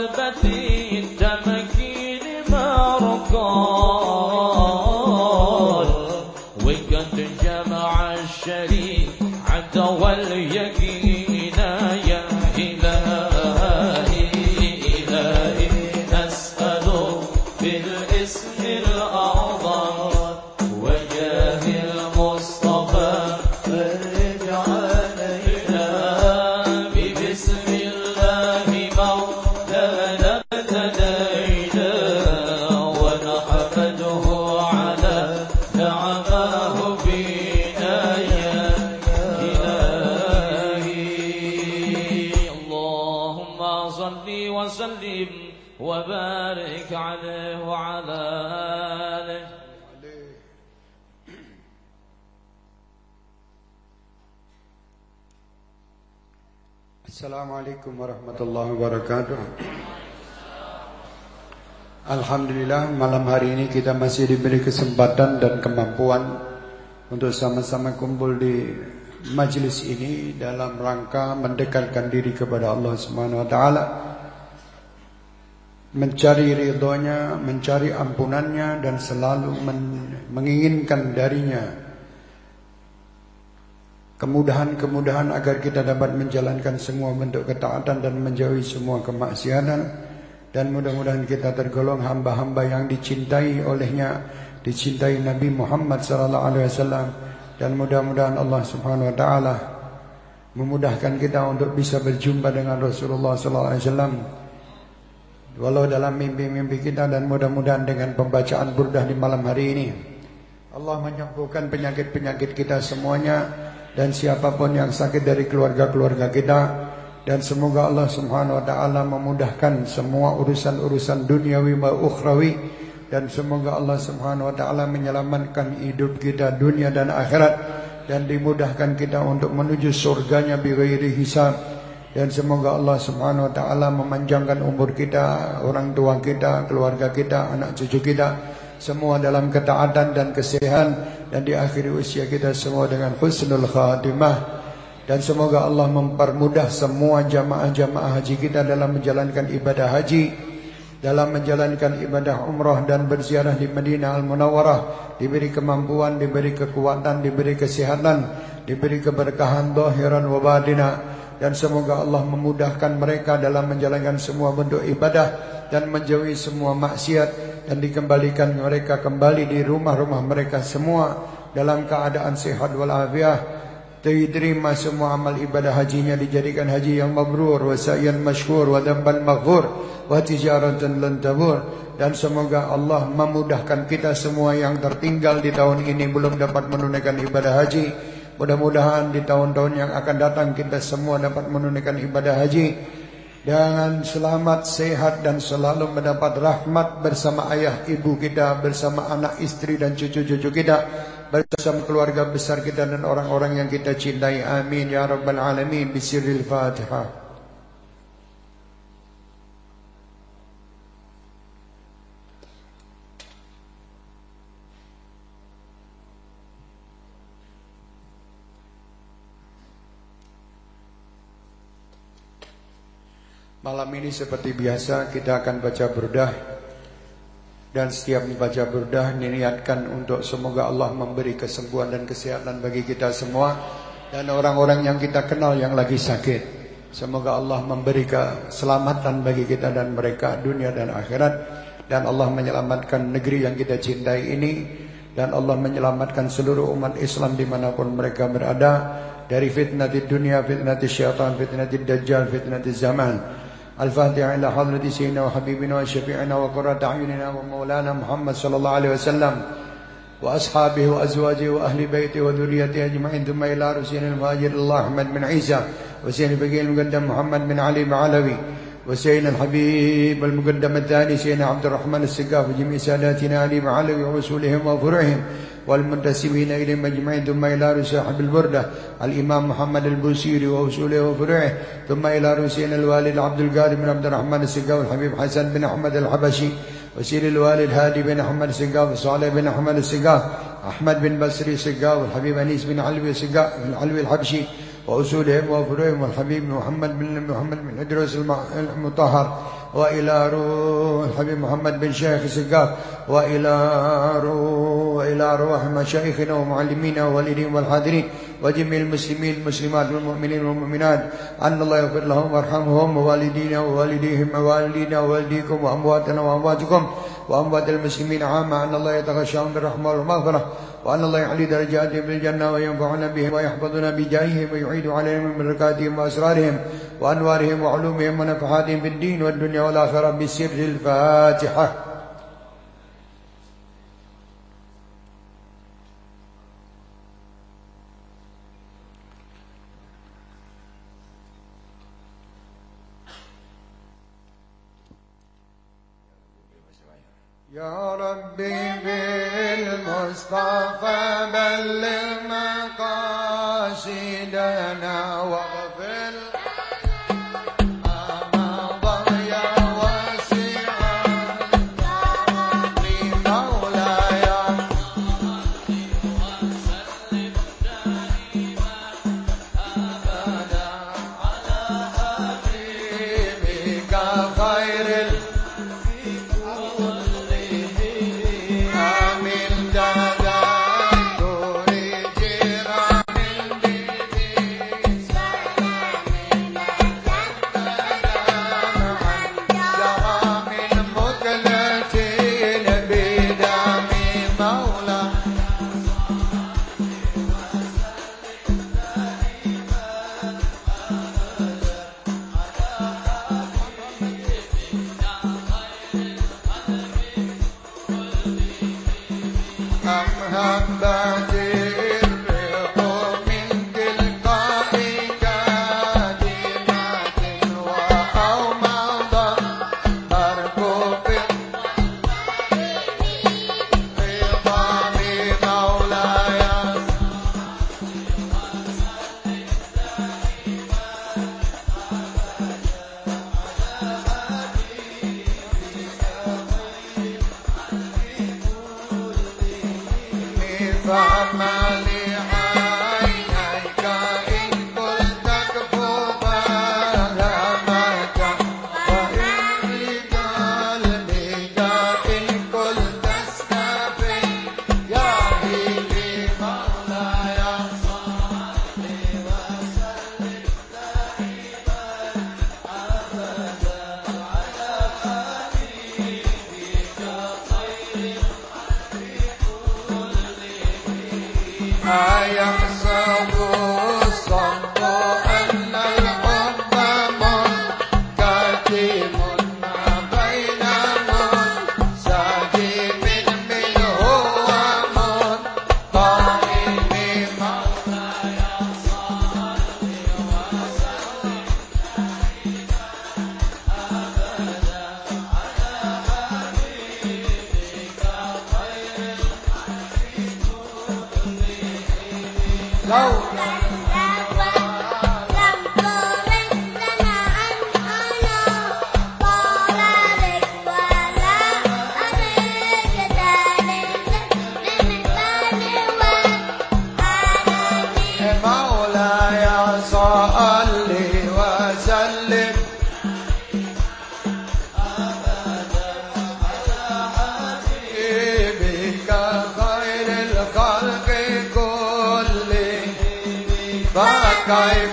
رتبة Assalamualaikum warahmatullahi wabarakatuh. Alhamdulillah malam hari ini kita masih diberi kesempatan dan kemampuan untuk sama-sama kumpul di majlis ini dalam rangka mendekatkan diri kepada Allah taala. Mencari ridhonya, mencari ampunannya dan selalu men- menginginkan darinya kemudahan-kemudahan agar kita dapat menjalankan semua bentuk ketaatan dan menjauhi semua kemaksiatan. Dan mudah-mudahan kita tergolong hamba-hamba yang dicintai olehnya dicintai Nabi Muhammad wasallam. Dan mudah-mudahan Allah Subhanahu wa taala memudahkan kita untuk bisa berjumpa dengan Rasulullah wasallam. Walau dalam mimpi-mimpi kita dan mudah-mudahan dengan pembacaan burdah di malam hari ini. Allah menyembuhkan penyakit-penyakit kita semuanya dan siapa pun yang sakit dari keluarga-keluarga kita dan semoga Allah Subhanahu wa taala memudahkan semua urusan-urusan duniawi wa ukhrawi dan semoga Allah Subhanahu wa taala menyelamatkan hidup kita dunia dan akhirat dan dimudahkan kita untuk menuju surganya bighairi hisab. Dan semoga Allah Subhanahu wa taala memanjangkan umur kita, orang tua kita, keluarga kita, anak cucu kita semua dalam ketaatan dan kesehatan dan di akhir usia kita semua dengan husnul khatimah. Dan semoga Allah mempermudah semua jamaah-jamaah haji kita dalam menjalankan ibadah haji dalam menjalankan ibadah umrah dan berziarah di Madinah Al-Munawwarah. Diberi kemampuan, diberi kekuatan, diberi kesehatan, diberi keberkahan zahiran wa batinah dan semoga Allah memudahkan mereka dalam menjalankan semua bentuk ibadah dan menjauhi semua maksiat dan dikembalikan mereka kembali di rumah-rumah mereka semua dalam keadaan sehat walafiat. Diterima semua amal ibadah hajinya dijadikan haji yang mabrur wa sa'yan masyhur wa damban maghfur wa tijaratan lan tabur. Dan semoga Allah memudahkan kita semua yang tertinggal di tahun ini belum dapat menunaikan ibadah haji. Mudah-mudahan di tahun-tahun yang akan datang kita semua dapat menunaikan ibadah haji dengan selamat, sehat dan selalu mendapat rahmat bersama ayah ibu kita, bersama anak istri dan cucu-cucu kita, bersama keluarga besar kita dan orang-orang yang kita cintai. Amin ya rabbal alamin. Bisiril Fatihah. Malam ini seperti biasa kita akan baca burdah dan setiap membaca burdah diniatkan untuk semoga Allah memberi kesembuhan dan kesehatan bagi kita semua dan orang-orang yang kita kenal yang lagi sakit. Semoga Allah memberi keselamatan bagi kita dan mereka dunia dan akhirat dan Allah menyelamatkan negeri yang kita cintai ini dan Allah menyelamatkan seluruh umat Islam di mana pun mereka berada dari fitnah di dunia, fitnah di syaitan, fitnah di dajjal, fitnah di zaman. الفاتحة إلى حضرة سيدنا وحبيبنا وشفيعنا وقرة أعيننا ومولانا محمد صلى الله عليه وسلم وأصحابه وأزواجه وأهل بيته وذريته أجمعين ثم إلى رسول المهاجر الله أحمد بن عيسى وسيدنا الفقيه المقدم محمد بن علي معلوي وسيدنا الحبيب المقدم الثاني سيدنا عبد الرحمن السقاف وجميع ساداتنا علي معلوي وأصولهم وفروعهم. والمنتسبين إليهم أجمعين ثم إلى صاحب البردة الإمام محمد البوسيري وأصوله وفروعه ثم إلى رسول الوالد عبد القادر بن عبد الرحمن السقاف والحبيب حسن بن أحمد الحبشي وسير الوالد هادي بن أحمد السقاف وصالح بن أحمد السقاف أحمد بن بصري السقاف والحبيب أنيس بن علوي السقاف العلوي الحبشي وأصولهم وفروعهم والحبيب محمد بن محمد بن إدريس المطهر. وإلى روح الحبيب محمد بن شيخ سقاف وإلى روح وإلى أرواح مشايخنا ومعلمينا ووالدين والحاضرين وجميع المسلمين المسلمات والمؤمنين والمؤمنات أن الله يغفر لهم وارحمهم ووالدينا ووالديهم ووالدينا ووالديكم وأمواتنا وأمواتكم وأموات المسلمين عامة أن الله يتغشاهم بالرحمة والمغفرة وأن الله يعلي درجاتهم بالجنة وينفعنا بهم ويحفظنا بجاههم ويعيد عليهم من بركاتهم وأسرارهم وأنوارهم وعلومهم ونفحاتهم في الدين والدنيا والآخرة بسر الفاتحة. يا ربي بالمصطفى بلغ مقاصدنا واغفر مولاي صل وسلم حبيبك خير الخلق كلهم فكيف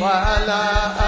ولا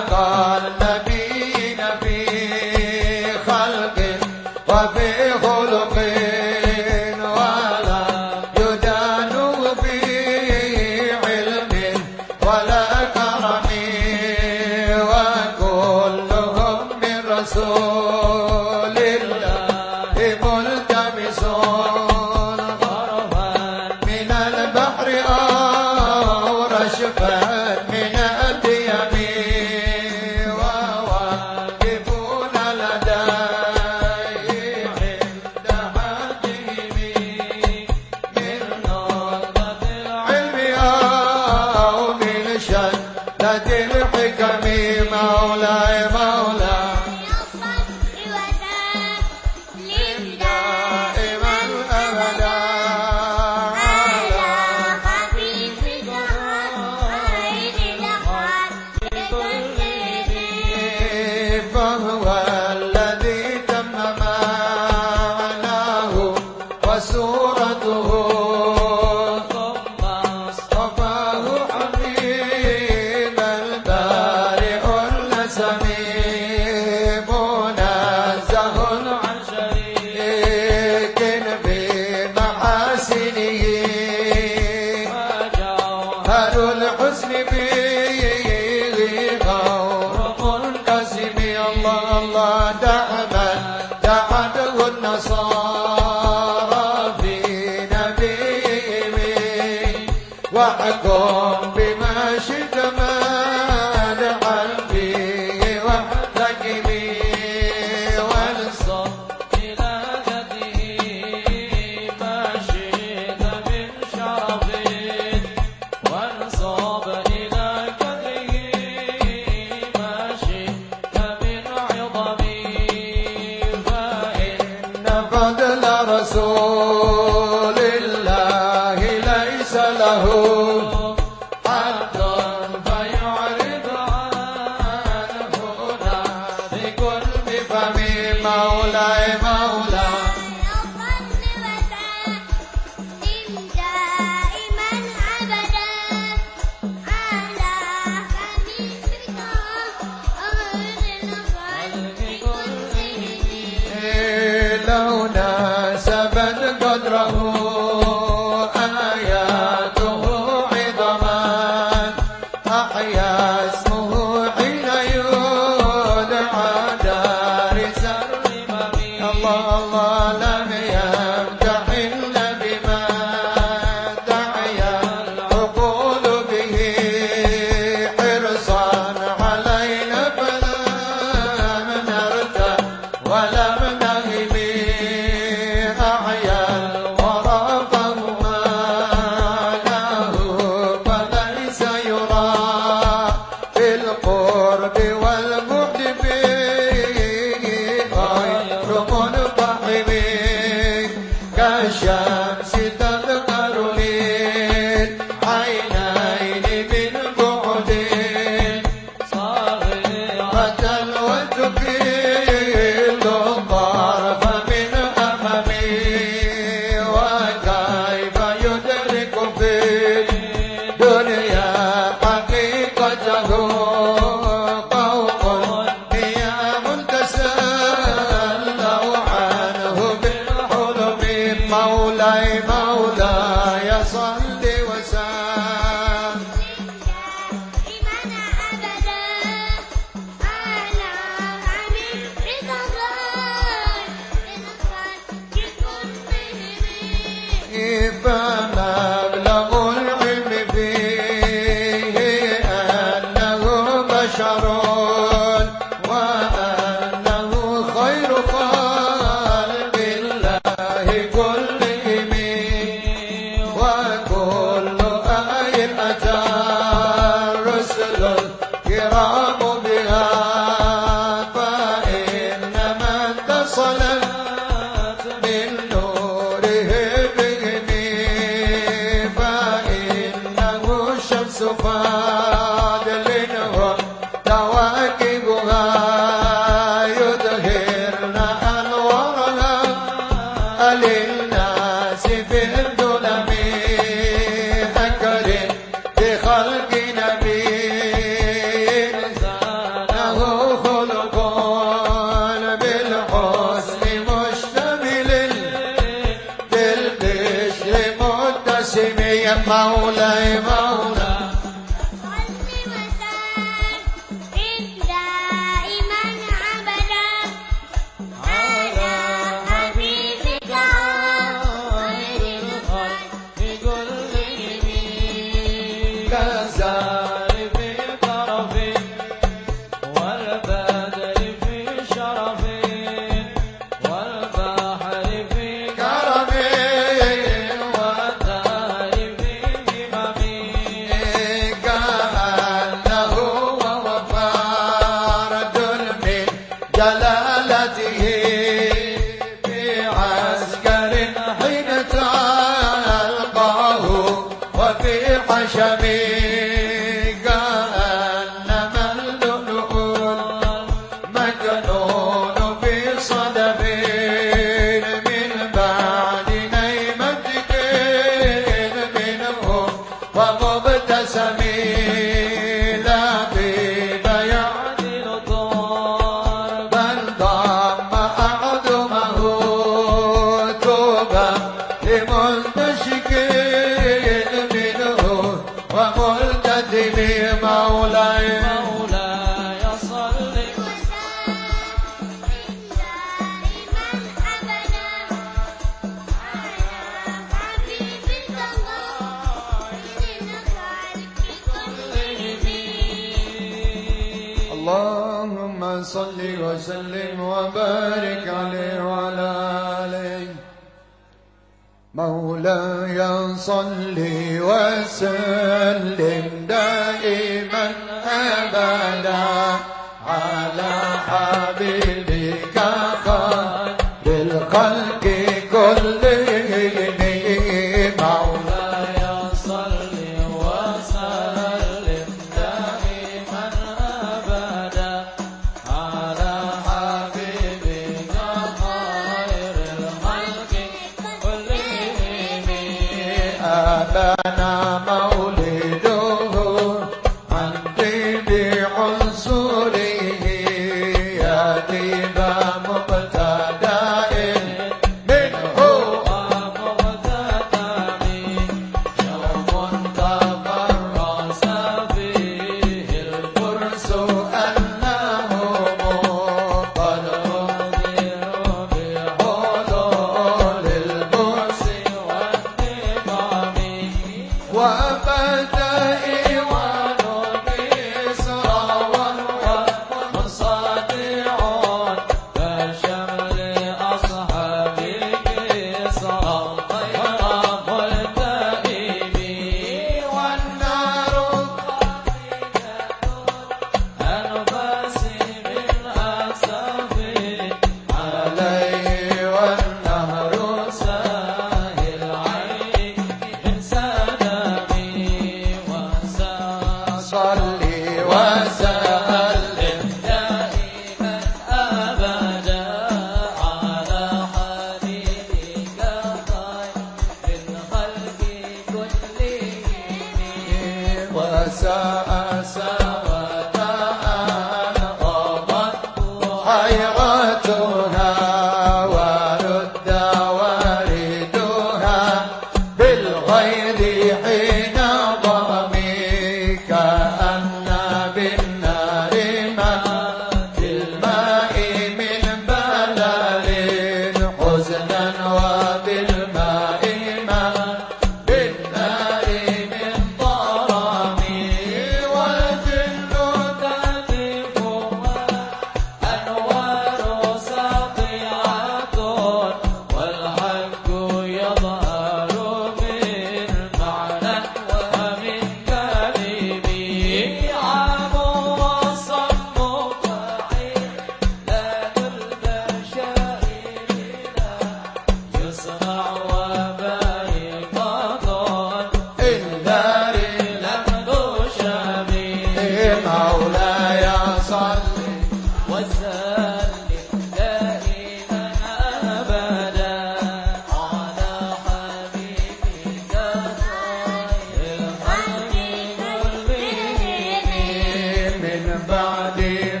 Dev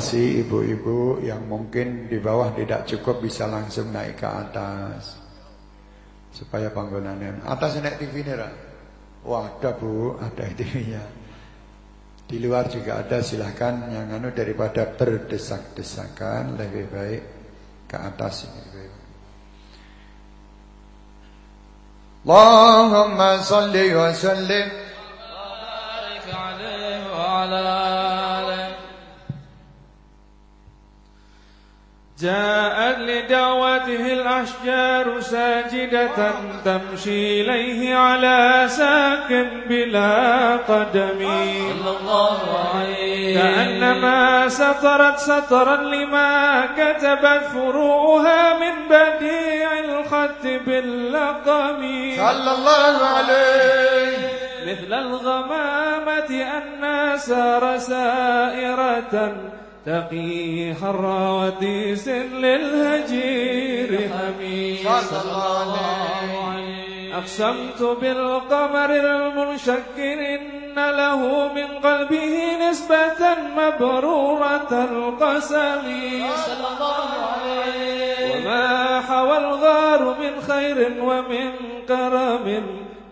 informasi ibu-ibu yang mungkin di bawah tidak cukup bisa langsung naik ke atas supaya panggonannya atas naik TV ini Ra? Wah ada bu, ada TV-nya. Di luar juga ada silahkan yang anu daripada berdesak-desakan lebih baik ke atas ini. Allahumma salli wa sallim جاءت لدعوته الأشجار ساجدة تمشي إليه على ساك بلا قدم. كأنما سطرت سطرا لما كتبت فروعها من بديع الخط باللقم. صلى الله عليه. مثل الغمامة أن سار سائرة تقي حر وديس للهجير. حميد صلى الله عليه أقسمت بالقمر المنشكر إن له من قلبه نسبة مبرورة القسم. صلى الله عليه وما حوى الغار من خير ومن كرم.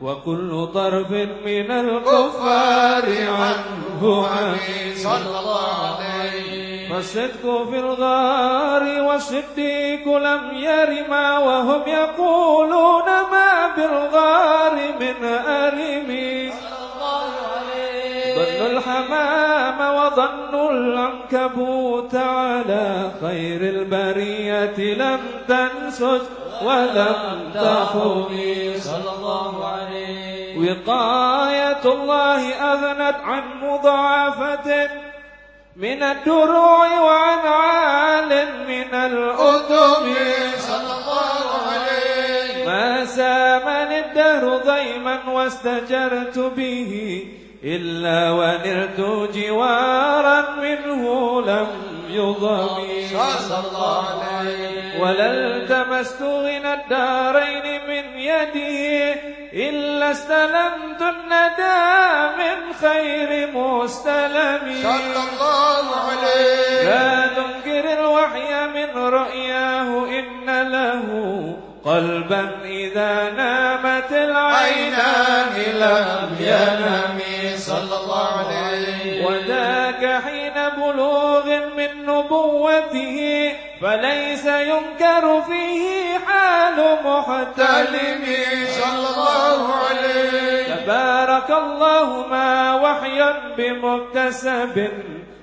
وكل طرف من الكفار عنه عميد صلى الله عليه. فالصدق في الغار والصديق لم يرما وهم يقولون ما بالغار من أرم. ظن الحمام وظن العنكبوت على خير البرية لم تنسج ولم تخمي صلى الله عليه. وقاية الله أغنت عن مضاعفة من الدروع وعن عال من الأدم صلى الله عليه. ما سامني الدهر ضيما واستجرت به إلا ونلت جوارا منه لم يضمي ولا التمست غنى الدارين من يدي إلا استلمت الندى من خير مستلم. صلى الله عليه لا تنكر الوحي من رؤياه إن له قلبا إذا نامت العينان لم ينم صلى الله عليه وذاك حين بلوغ من نبوته فليس ينكر فيه حال محتلم. صلى الله عليه. تبارك الله ما وحي بمكتسب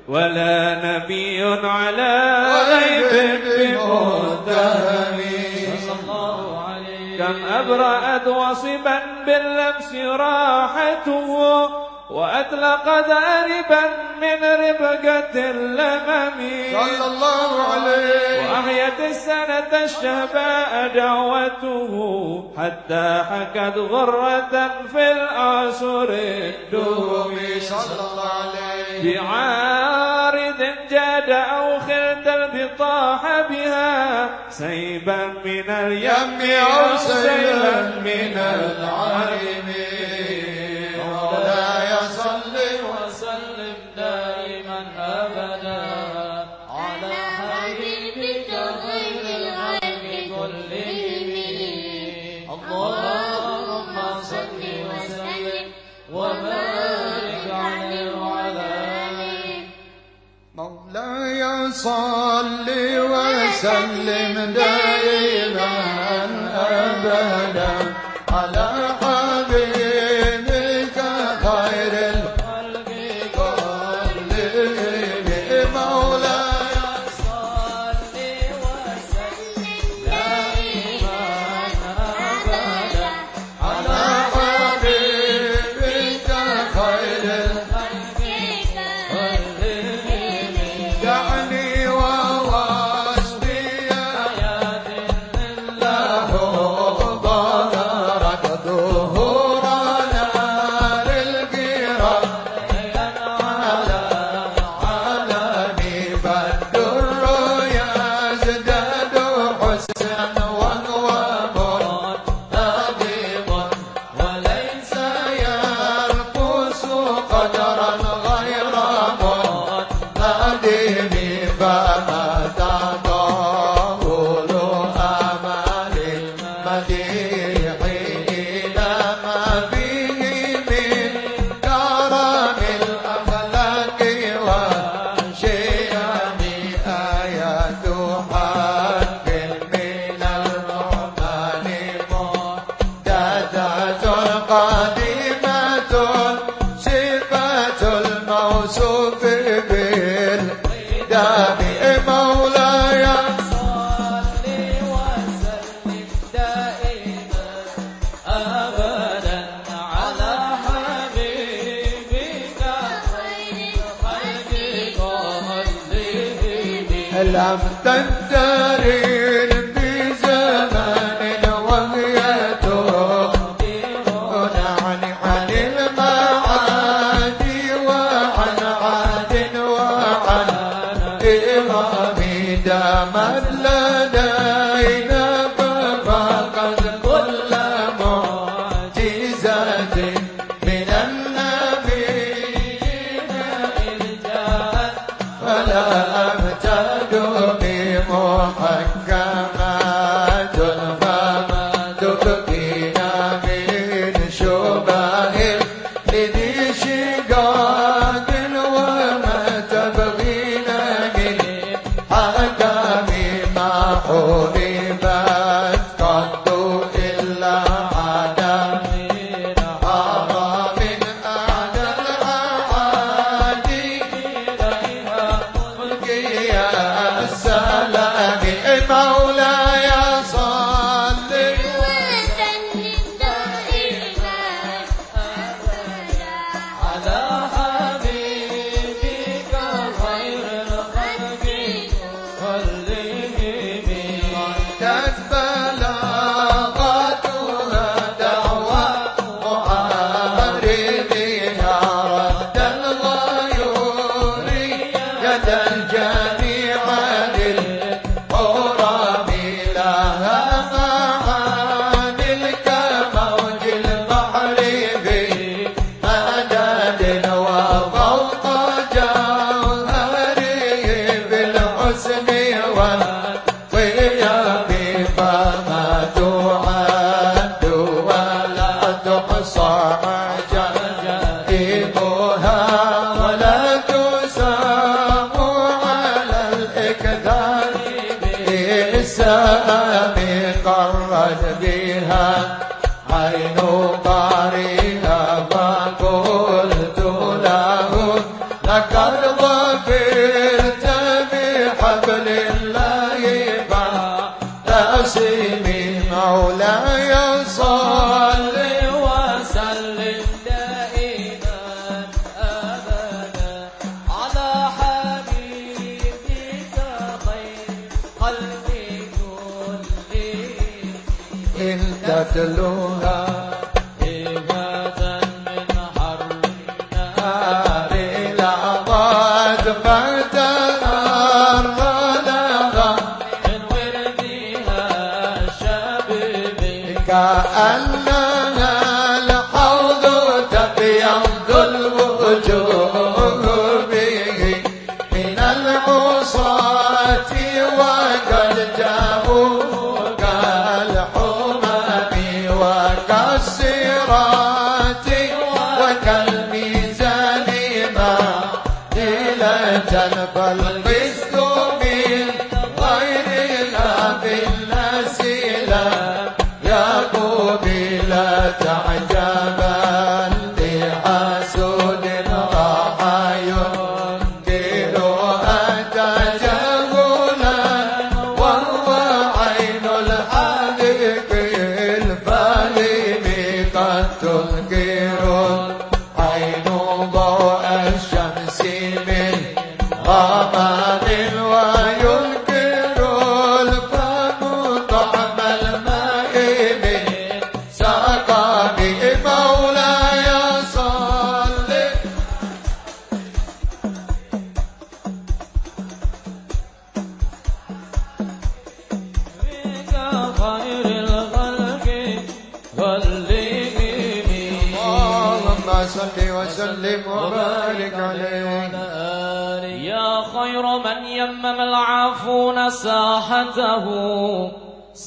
ولا نبي على غيب بمتهم كم أبرأت وصبا باللمس راحته. وأطلقت أربا من ربقة اللمم. صلى الله عليه. وأحيت السنة الشهباء دعوته حتى حكت غرة في الأعصر الدوم. صلى الله عليه. بعارض جاد أو خلت البطاح بها سيبا من اليم أو سيلا من العرم صل وسلم دائما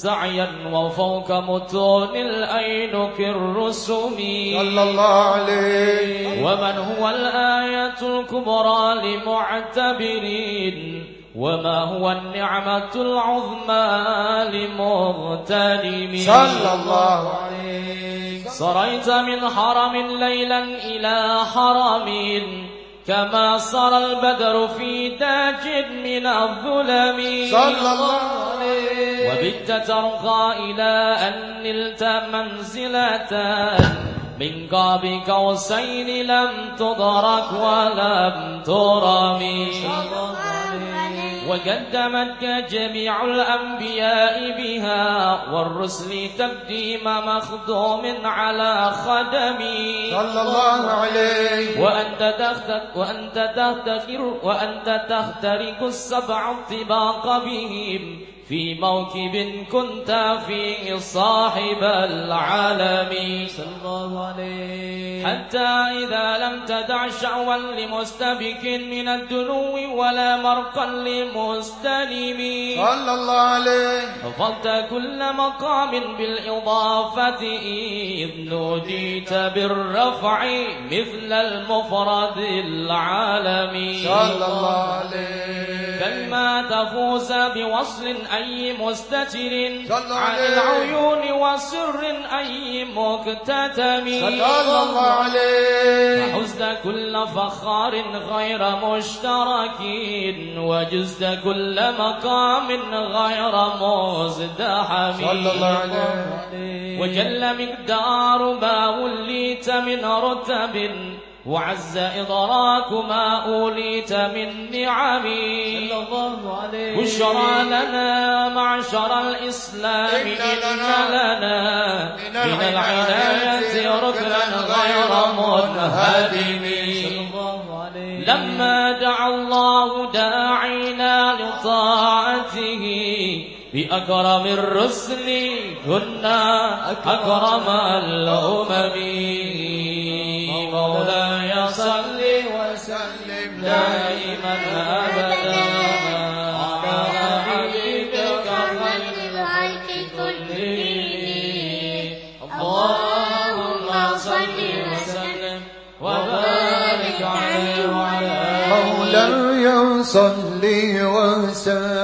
سعيا وفوق متون الأينك الرسم. صلى الله عليه. ومن هو الآية الكبرى لمعتبرين؟ وما هو النعمة العظمى لمغتنم صلى الله عليه. سريت من حرم ليلا إلى حرم كما سرى البدر في تاج من الظلم. صلى الله عليه وبت ترقى إلى أن نلت منزلة. من قاب قوسين لم تدرك ولم ترم وقدمتك جميع الأنبياء بها والرسل تقديم مخدوم على خدمي صلى الله عليه. وأنت تختر وأنت تختر وأنت تخترق السبع الطباق بهم. في موكب كنت فيه صاحب العالم. صلى الله عليه. حتى إذا لم تدع شعوا لمستبك من الدنو ولا مرقا لمستلم. صلى الله عليه. فضلت كل مقام بالإضافة إذ نوديت بالرفع مثل المفرد العالمي. صلى الله عليه. ما تفوز بوصل أي مستتر عن. العيون وسر أي مكتتم صلى الله عليه. فحزت كل فخار غير مشترك. وجزت كل مقام غير مزدحم. صلى الله عليه. وجل مقدار ما وليت من رتب. وعز إدراك ما أوليت من نعم عليه بشرى لنا معشر الإسلام. إن إن لنا لنا من العناية ركنا غير منهدم. لما دعا الله داعينا لطاعته بأكرم الرسل كنا أكرم الأمم. مولاي صل وسلم دائما أبدا. على حبيبك خير اللهم صل وسلم وبارك عليه وعلى مولاي صل وسلم.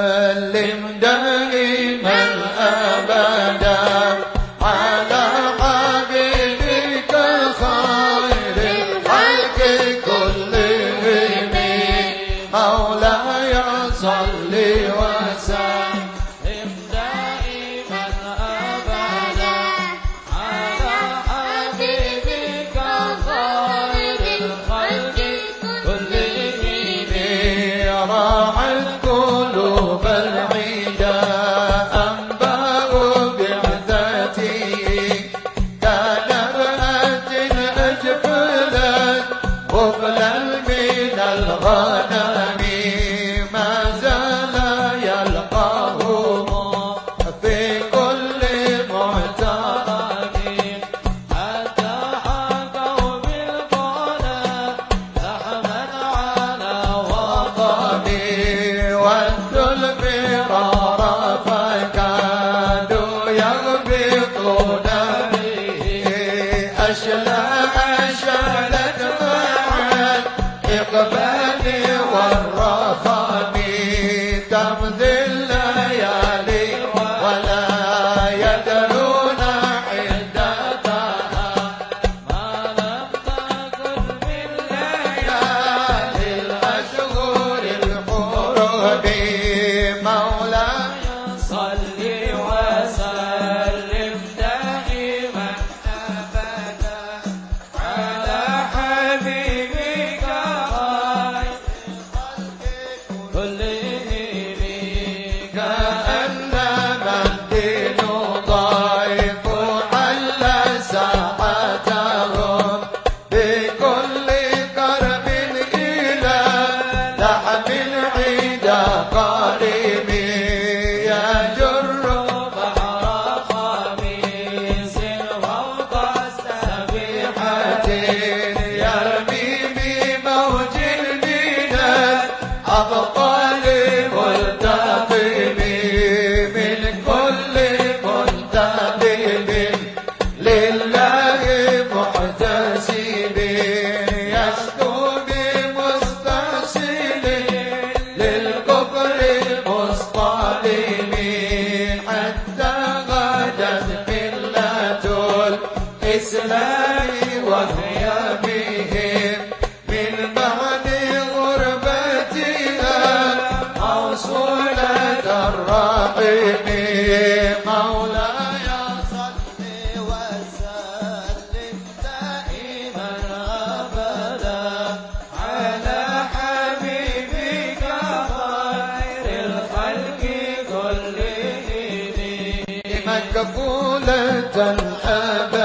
ابدا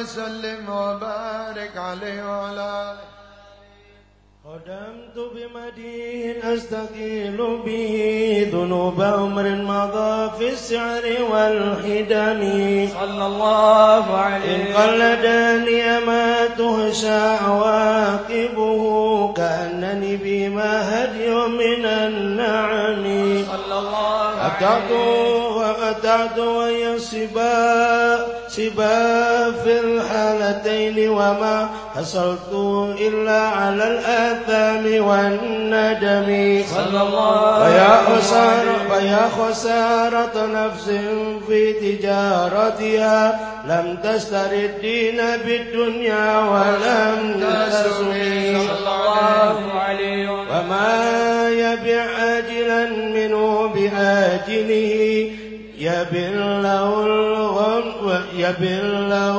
وسلم وبارك عليه وعلى آله. ندمت بمديه أستقيل به ذنوب عمر مضى في السعر والحدم صلى الله إن عليه قلدني ما تهشى عواقبه كأنني بما هدي من النعم. صلى الله أتعت وأتعت وهي سبا سبا في الحالتين وما حصلت إلا على الآثام والندم. صلى الله فيا خسارة فيا خسارة نفس في تجارتها لم تشتر الدين بالدنيا ولم تسمي صلى الله عليه وما يبع عاجلا منه بآجله يا بالله الغم يبن له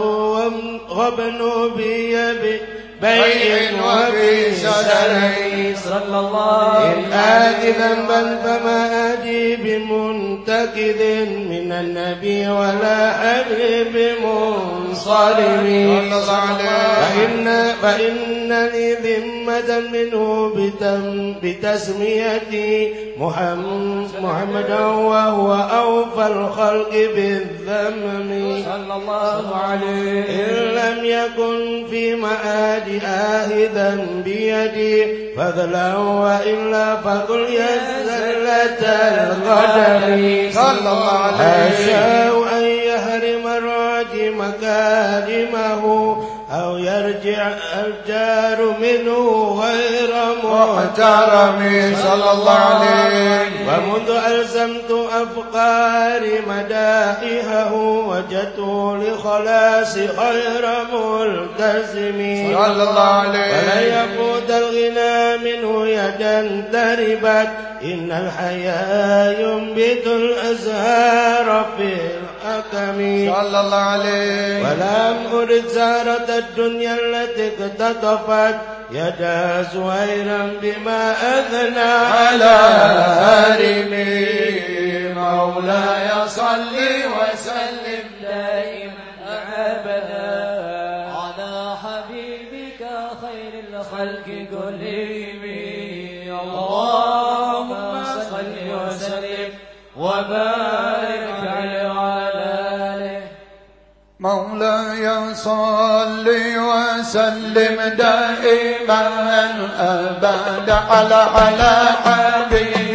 غبن بيبئ بيع وبسلم صلى الله إن آتي ذنبا فما آتي بمنتكد من النبي ولا حبيب منصرم. فإن, فإن لي ذمة منه بتم بتسميتي محمد محمدا وهو أوفى الخلق بالذمم صلى الله عليه إن لم يكن في مآد آهدا بيدي فضلا وإلا فقل يا زلة القدم صلى الله عليه أشاء أن يهرم الراجي مكارمه. أو يرجع الجار منه غير محترم صلى الله عليه ومنذ ألزمت أفقاري مدائحه وجدت لخلاص خير ملتزم. صلى الله عليه فلن يفوت الغنى منه يدا تربت إن الحياة ينبت الأزهار في الحكم صلى الله عليه. ولم أرد زارة الدنيا التي اقتطفت. يدا زهيرا بما أثنى على هارمي مولاي صل وسلم. مولاي صل وسلم دائما ابدا على على حبيبك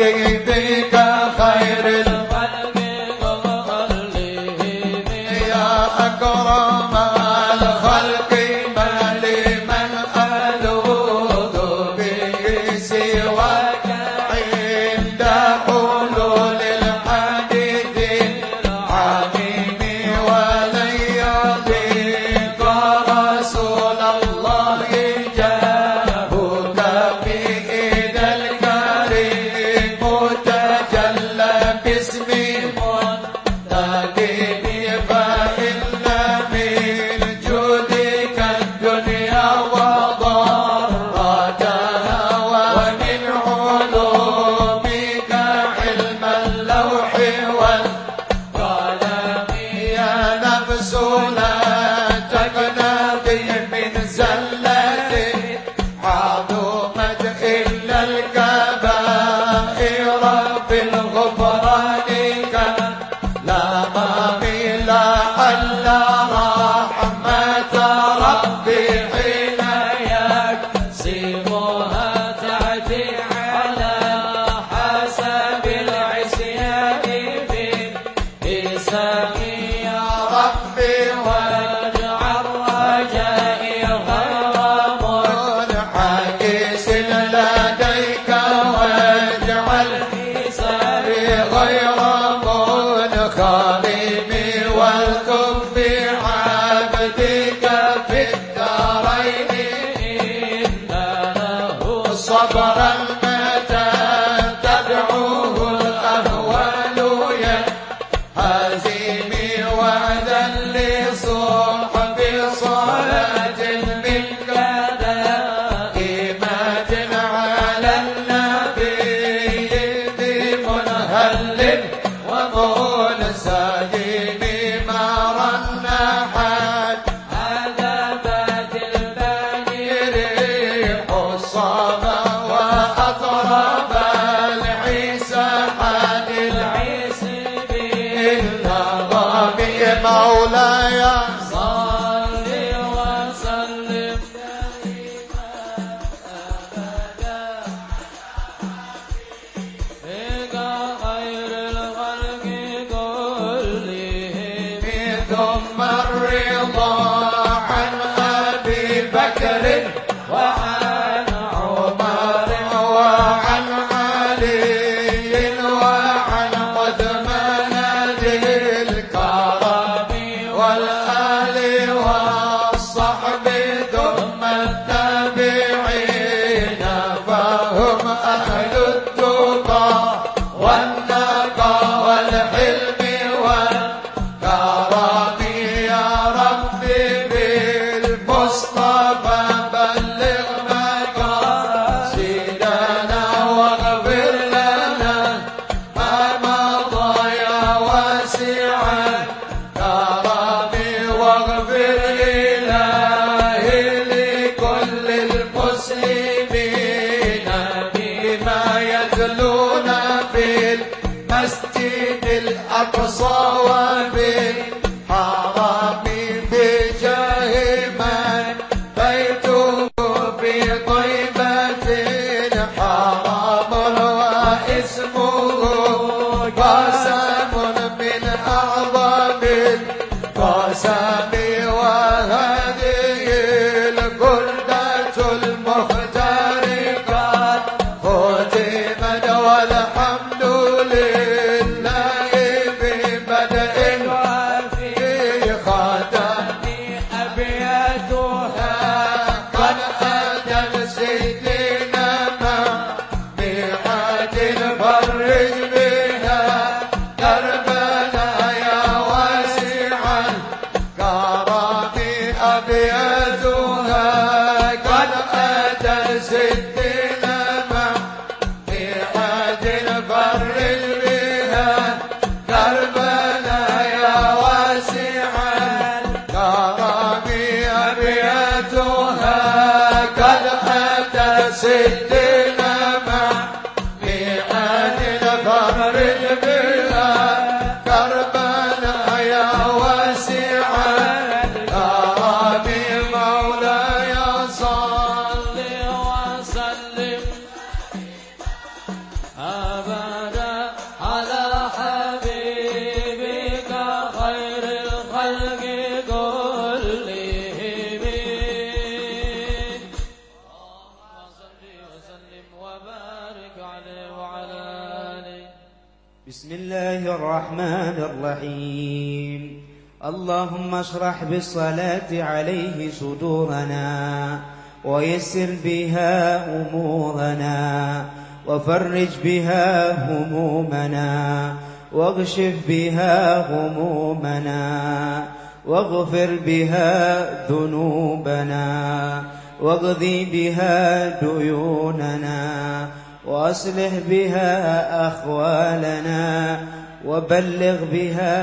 اللهم اشرح بالصلاة عليه صدورنا ويسر بها أمورنا وفرج بها همومنا واغشف بها غمومنا واغفر بها ذنوبنا واقضي بها ديوننا واصلح بها أخوالنا وبلغ بها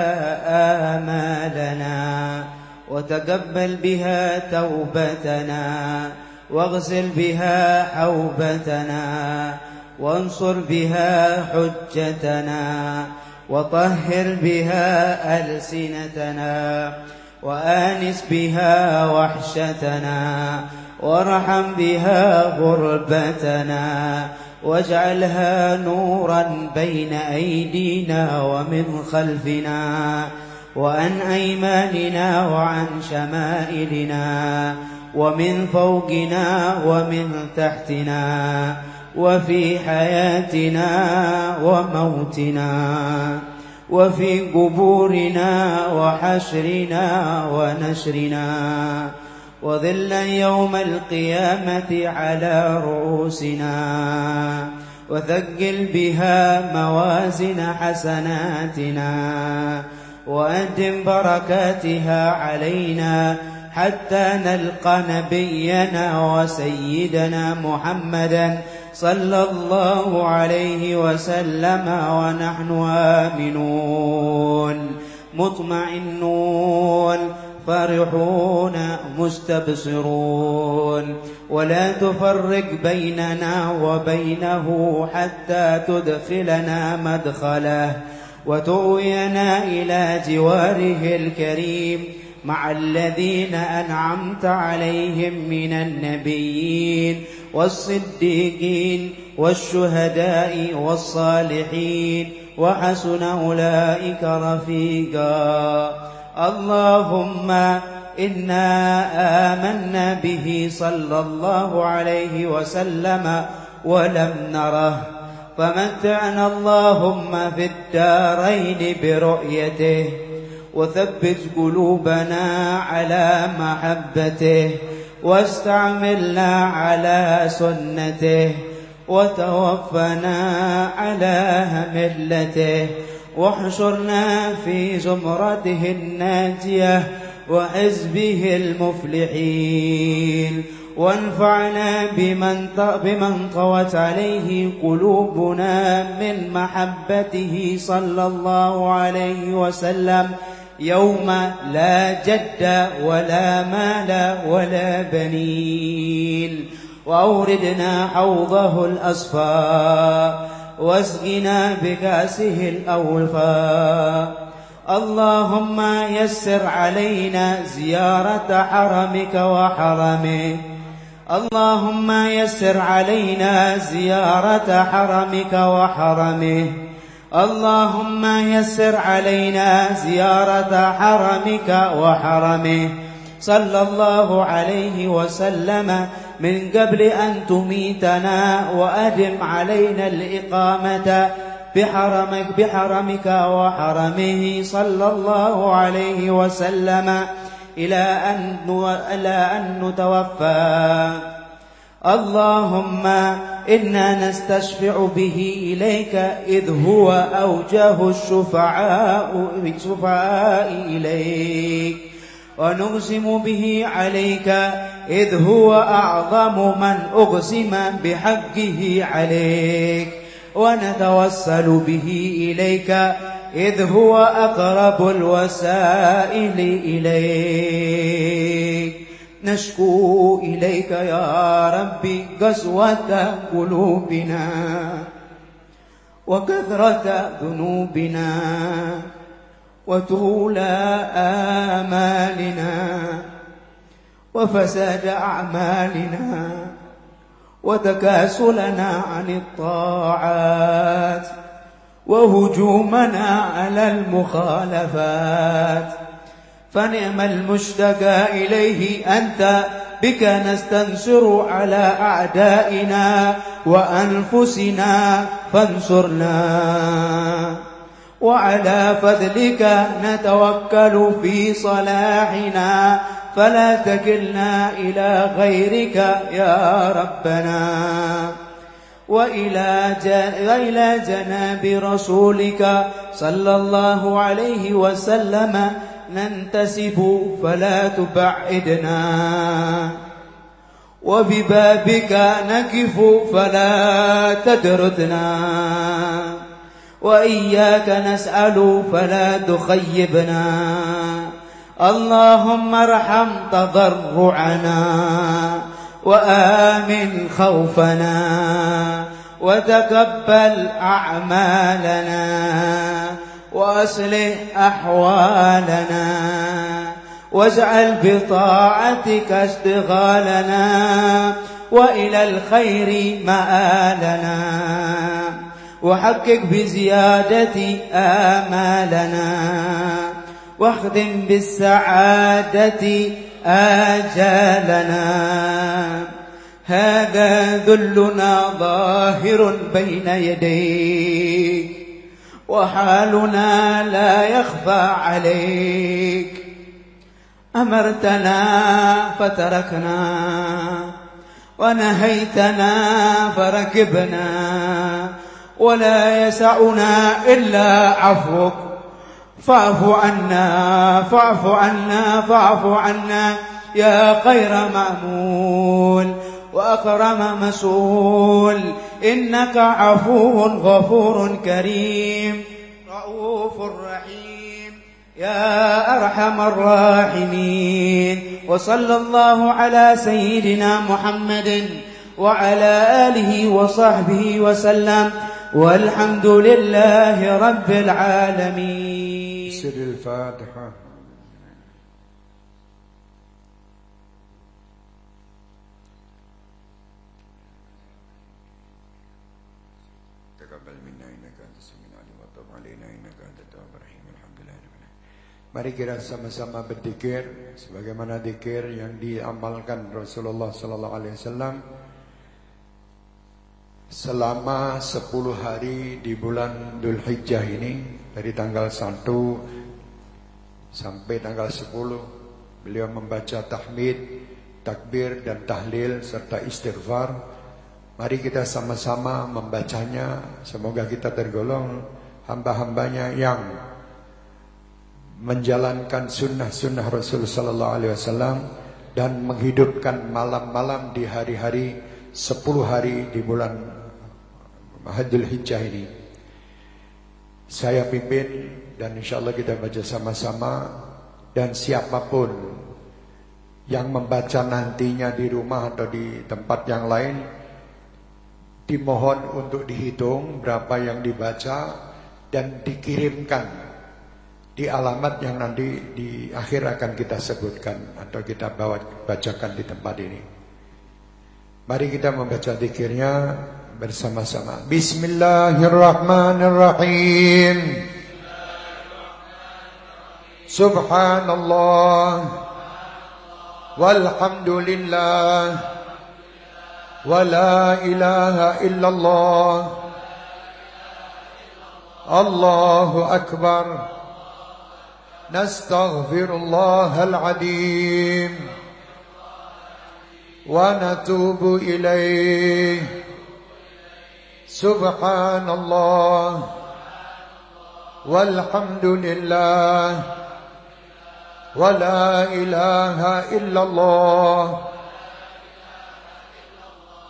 آمالنا وتقبل بها توبتنا واغسل بها حوبتنا وانصر بها حجتنا وطهر بها ألسنتنا وآنس بها وحشتنا وارحم بها غربتنا واجعلها نورا بين أيدينا ومن خلفنا وعن أيماننا وعن شمائلنا ومن فوقنا ومن تحتنا وفي حياتنا وموتنا وفي قبورنا وحشرنا ونشرنا وذلا يوم القيامة على رؤوسنا وثقل بها موازن حسناتنا وأدم بركاتها علينا حتى نلقى نبينا وسيدنا محمدا صلى الله عليه وسلم ونحن آمنون مطمئنون فرحون مستبصرون. ولا تفرق بيننا وبينه حتى تدخلنا مدخله وتؤوينا إلى جواره الكريم مع الذين أنعمت عليهم من النبيين والصديقين والشهداء والصالحين وحسن أولئك رفيقا. اللهم إنا آمنا به صلى الله عليه وسلم ولم نره فمتعنا اللهم في الدارين برؤيته وثبت قلوبنا على محبته واستعملنا على سنته وتوفنا على ملته واحشرنا في زمرته الناجية وحزبه المفلحين. وانفعنا بمن بمن طوت عليه قلوبنا من محبته صلى الله عليه وسلم. يوم لا جد ولا مال ولا بنين. وأوردنا حوضه الأصفى. واسقنا بكأسه الأوفى. اللهم يسر علينا زيارة حرمك وحرمه. اللهم يسر علينا زيارة حرمك وحرمه. اللهم يسر علينا زيارة حرمك وحرمه. صلى الله عليه وسلم من قبل أن تميتنا وأدم علينا الإقامة بحرمك بحرمك وحرمه صلى الله عليه وسلم إلى أن إلى أن نتوفى. اللهم إنا نستشفع به إليك إذ هو أوجه الشفعاء الشفعاء إليك ونقسم به عليك إذ هو أعظم من أقسم بحقه عليك ونتوسل به إليك إذ هو أقرب الوسائل إليك. نشكو إليك يا ربي قسوة قلوبنا وكثرة ذنوبنا وطول آمالنا. وفساد أعمالنا وتكاسلنا عن الطاعات وهجومنا على المخالفات فنعم المشتكى إليه أنت بك نستنصر على أعدائنا وأنفسنا فانصرنا وعلى فضلك نتوكل في صلاحنا فلا تكلنا إلى غيرك يا ربنا وإلى وإلى جناب رسولك صلى الله عليه وسلم ننتسب فلا تبعدنا. وببابك نكف فلا تدردنا. وإياك نسأل فلا تخيبنا. اللهم ارحم تضرعنا وآمن خوفنا وتقبل أعمالنا وأصلح أحوالنا واجعل بطاعتك اشتغالنا وإلى الخير مآلنا وحقق بزيادة آمالنا واخدم بالسعادة آجالنا. هذا ذلنا ظاهر بين يديك وحالنا لا يخفى عليك. أمرتنا فتركنا ونهيتنا فركبنا ولا يسعنا إلا عفوك. فاعف عنا فاعف عنا فاعف عنا يا خير مأمول وأكرم مسؤول. إنك عفو غفور كريم رؤوف رحيم يا أرحم الراحمين. وصلى الله على سيدنا محمد وعلى آله وصحبه وسلم والحمد لله رب العالمين. سر الفاتحة تقبل منا إنك أنت السميع العليم وتب علينا إنك أنت التواب الرحيم الحمد لله رب العالمين Mari kita sama-sama berzikir sebagaimana zikir yang diamalkan Rasulullah sallallahu alaihi wasallam selama 10 hari di bulan Dhul Hijjah ini dari tanggal 1 sampai tanggal 10 beliau membaca tahmid, takbir dan tahlil serta istighfar. Mari kita sama-sama membacanya. Semoga kita tergolong hamba-hambanya yang menjalankan sunnah-sunnah Rasul Sallallahu Alaihi Wasallam dan menghidupkan malam-malam di hari-hari 10 hari di bulan Hajjul Hijjah ini. Saya pimpin dan insya Allah kita baca sama-sama dan siapa pun yang membaca nantinya di rumah atau di tempat yang lain dimohon untuk dihitung berapa yang dibaca dan dikirimkan di alamat yang nanti di akhir akan kita sebutkan atau kita bawa bacakan di tempat ini. Mari kita membaca zikirnya bersama-sama. Bismillahirrahmanirrahim. Subhanallah walhamdulillah wa la ilaha illallah Allahu akbar نستغفر الله العظيم ونتوب إليه سبحان الله والحمد لله ولا إله إلا الله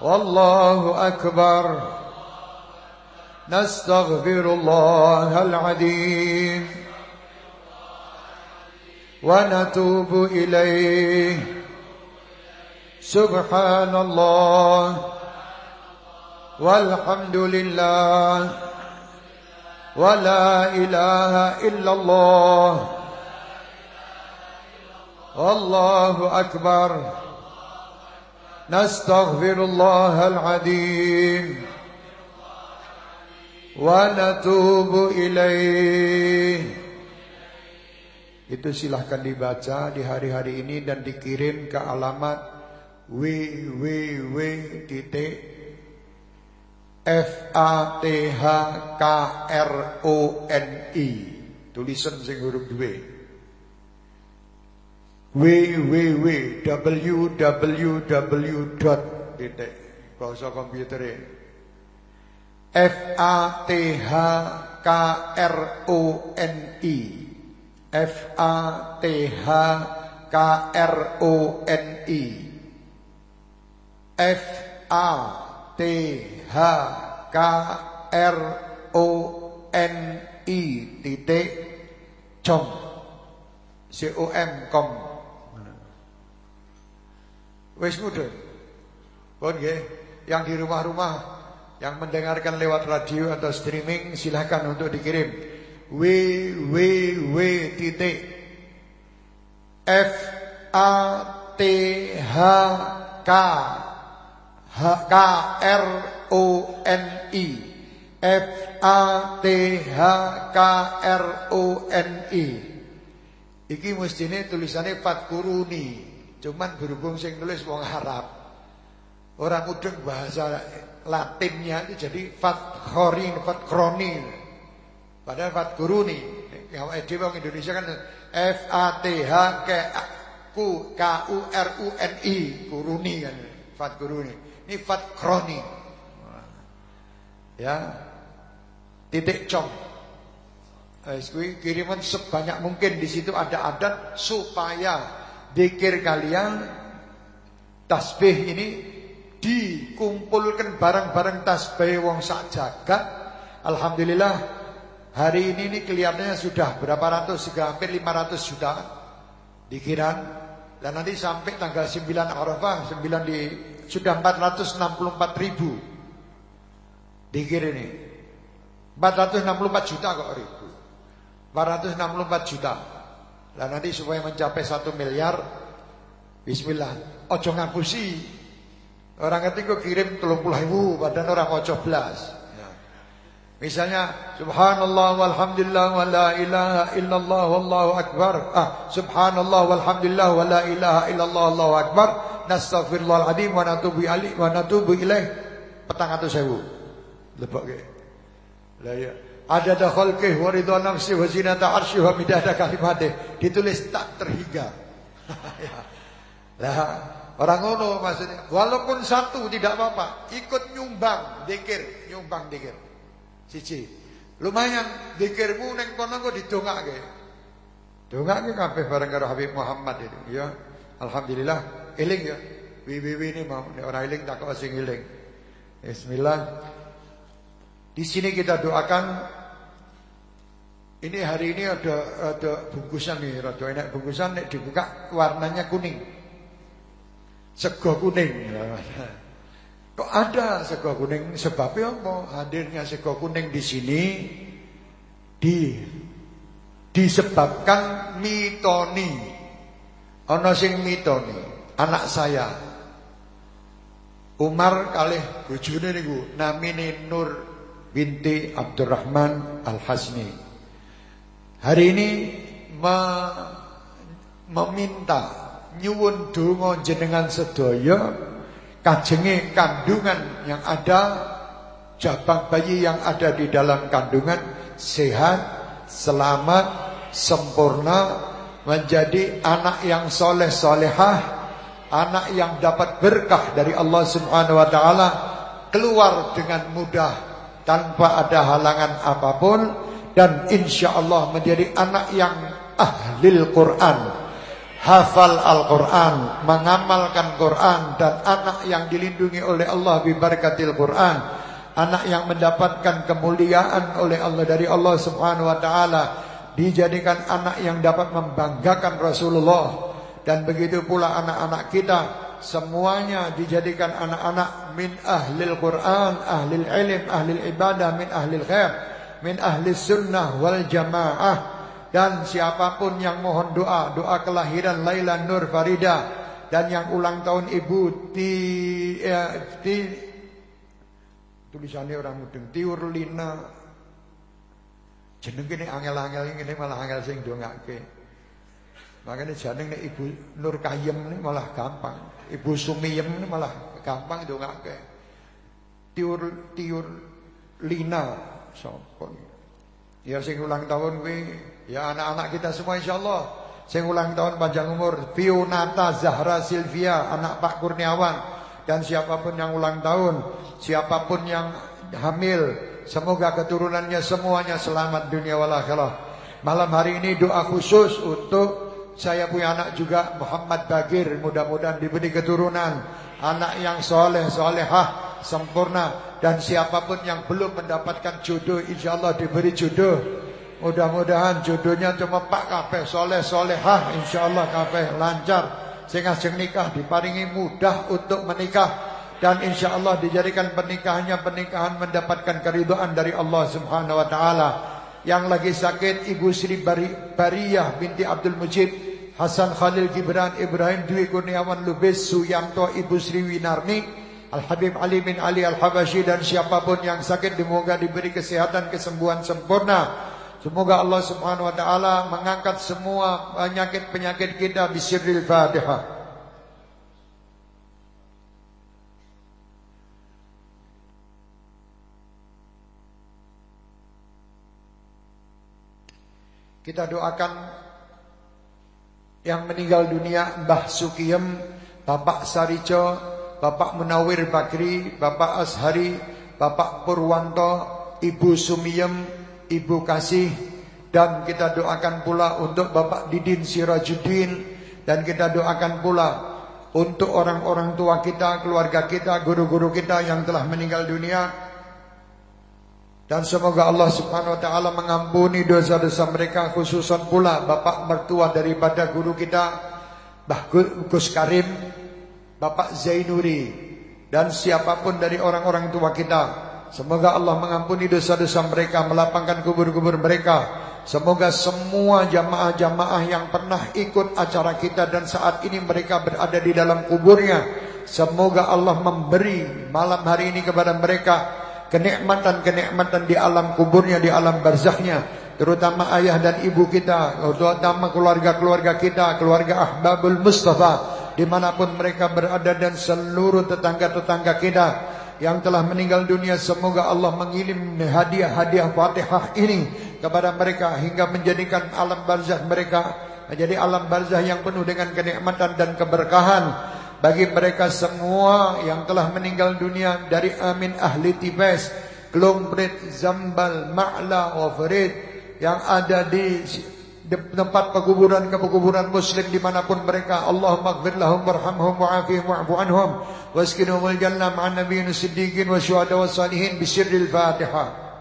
والله أكبر نستغفر الله العظيم ونتوب إليه سبحان الله والحمد لله ولا إله إلا الله والله أكبر نستغفر الله العظيم ونتوب إليه Itu silahkan dibaca di hari-hari ini dan dikirim ke alamat www titik F A T H K R O N I. Tulisan sing huruf dua www www dot titik bahasa komputer F A T H K R O N I. F A T H K R O N I. F A T H K R O N I titik com. C O M com. Wis mudun Pun yang di rumah-rumah yang mendengarkan lewat radio atau streaming silahkan untuk dikirim. Www titik f a t h k h k r o n i f a t h k r o n i iki mestine tulisannya Fatkuruni. Cuman berhubung sing nulis wong Arab orang udeng bahasa Latinnya itu jadi Fatkorin Fatkronin Padahal Fat Kuruni, yang dhewe wong Indonesia kan F A T H K Q K U R U N I Kuruni kan Fat Kuruni. Ini Fat Kroni. Ya. Titik com. Kiriman sebanyak mungkin di situ ada adat supaya dikir kalian tasbih ini dikumpulkan barang-barang tasbih wong sak jagat. Alhamdulillah Hari ini ini kelihatannya sudah berapa ratus juga hampir 500 juta dikiran dan nanti sampai tanggal 9 Arafah 9 di sudah 464 ribu. Dikir ini. 464 juta kok ribu. 464 juta. Dan nanti supaya mencapai 1 miliar Bismillah. Ojo ngapusi orang ketiga kirim 30 ribu padahal orang ojo belas Misalnya subhanallah walhamdulillah wa la ilaha illallah wallahu akbar. Ah, subhanallah walhamdulillah wa la ilaha illallah wallahu akbar. Nastaghfirullahal azim wa natubu ilaih wa natubu ilaih. Petang atus sewu. Lebokke. Lah ya. Ada dah khalqih wa ridha nafsi wa zinata arsy wa midada kalimate. Ditulis tak terhingga. ya. Lah orang ngono maksudnya. Walaupun satu tidak apa-apa, ikut nyumbang dikir, nyumbang dikir. Siji. Lumayan zikirmu ning kono kok didongake. Dongake kabeh bareng karo Habib Muhammad itu, ya. Alhamdulillah eling ya. Wiwi ini mau nek ora eling tak kok sing eling. Bismillah. Di sini kita doakan ini hari ini ada ada bungkusan nih, rada enak bungkusan nek dibuka warnanya kuning. Sego kuning. Kok ada sego kuning? Sebabnya apa? Hadirnya sego kuning di sini di disebabkan mitoni. Ana sing mitoni, anak saya. Umar kalih bojone niku namine Nur binti Abdurrahman Al-Hasni. Hari ini me, meminta nyuwun donga jenengan sedaya kajenge kandungan yang ada jabang bayi yang ada di dalam kandungan sehat, selamat, sempurna menjadi anak yang soleh solehah, anak yang dapat berkah dari Allah Subhanahu Wa Taala keluar dengan mudah tanpa ada halangan apa pun dan insya Allah menjadi anak yang ahlil Quran hafal Al-Quran, mengamalkan Quran dan anak yang dilindungi oleh Allah bibarakatil Quran, anak yang mendapatkan kemuliaan oleh Allah dari Allah Subhanahu wa taala, dijadikan anak yang dapat membanggakan Rasulullah. Dan begitu pula anak-anak kita semuanya dijadikan anak-anak min ahlil Quran, ahlil ilm, ahlil ibadah, min ahlil khair, min ahli sunnah wal jamaah dan siapa pun yang mohon doa, doa kelahiran Laila Nur Farida dan yang ulang tahun ibu di, ya, di tulisannya orang mudeng Tiur Lina. Jeneng ini angel-angel ini malah angel sing dongake. Makanya jeneng ini ibu Nur Kayem ini malah gampang. Ibu Sumiyem ini malah gampang dongake. Tiur Tiur Lina sapa Ya sing ulang tahun kuwi Ya anak-anak kita semua insyaAllah. Saya ulang tahun panjang umur. Fionata Zahra Silvia Anak Pak Kurniawan. Dan siapa pun yang ulang tahun Siapa pun yang hamil Semoga keturunannya semuanya selamat dunia wal akhirah. Malam hari ini doa khusus untuk saya punya anak juga Muhammad Bagir. Mudah-mudahan diberi keturunan. Anak yang soleh, solehah, sempurna. Dan siapa pun yang belum mendapatkan jodoh Insya Allah diberi jodoh Mudah-mudahan jodohnya cuma pak kabeh soleh solehah insyaallah kabeh lancar. Sehingga ajeng nikah diparingi mudah untuk menikah. Dan insyaallah dijadikan pernikahannya pernikahan mendapatkan keridhaan dari Allah Subhanahu wa taala. Yang lagi sakit Ibu Sri Bari, Bariyah binti Abdul Mujib Hasan Khalil Gibran Ibrahim Dwi Kurniawan Lubis Suyanto Ibu Sri Winarni Al Habib Ali bin Ali Al Habashi dan siapa pun yang sakit semoga diberi kesehatan kesembuhan sempurna Semoga Allah Subhanahu wa taala mengangkat semua penyakit-penyakit kita bisirril Fatihah. Kita doakan yang meninggal dunia Mbah Sukiem, Bapak Sarico, Bapak Munawir Bakri, Bapak Ashari, Bapak Purwanto, Ibu Sumiem, Ibu Kasih dan kita doakan pula untuk Bapak Didin Sirajuddin dan kita doakan pula untuk orang-orang tua kita, keluarga kita, guru-guru kita yang telah meninggal dunia. Dan semoga Allah Subhanahu wa taala mengampuni dosa-dosa mereka khususan pula bapak mertua daripada guru kita Mbah Gus Karim, Bapak Zainuri dan siapa pun dari orang-orang tua kita Semoga Allah mengampuni dosa-dosa mereka, melapangkan kubur-kubur mereka. Semoga semua jamaah-jamaah yang pernah ikut acara kita dan saat ini mereka berada di dalam kuburnya. Semoga Allah memberi malam hari ini kepada mereka kenikmatan-kenikmatan di alam kuburnya, di alam barzahnya. Terutama ayah dan ibu kita, terutama keluarga-keluarga kita, keluarga Ahbabul Mustafa. Di mana pun mereka berada dan seluruh tetangga-tetangga kita yang telah meninggal dunia semoga Allah mengirim hadiah-hadiah Fatihah ini kepada mereka hingga menjadikan alam barzah mereka menjadi alam barzah yang penuh dengan kenikmatan dan keberkahan bagi mereka semua yang telah meninggal dunia dari amin ahli Tibes, Glombret, Zambal, Ma'la, Wafrid yang ada di di tempat pekuburan-pekuburan muslim di mana pun mereka. Allahumma gfir lahum warhamhum wa'afihim wa'fu anhum. Waskinhumul jannah ma'an nabiyyin siddiqin wa syuhada wa salihin bisirril fatihah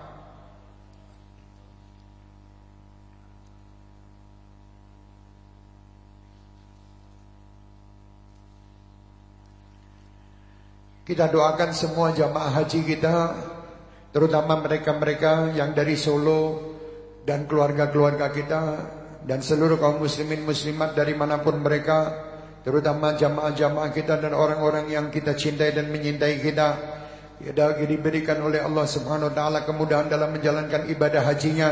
Kita doakan semua jamaah haji kita Terutama mereka-mereka yang dari Solo dan keluarga-keluarga kita dan seluruh kaum muslimin muslimat dari mana pun mereka terutama jamaah-jamaah kita dan orang-orang yang kita cintai dan menyintai kita ya diberikan oleh Allah Subhanahu wa taala kemudahan dalam menjalankan ibadah hajinya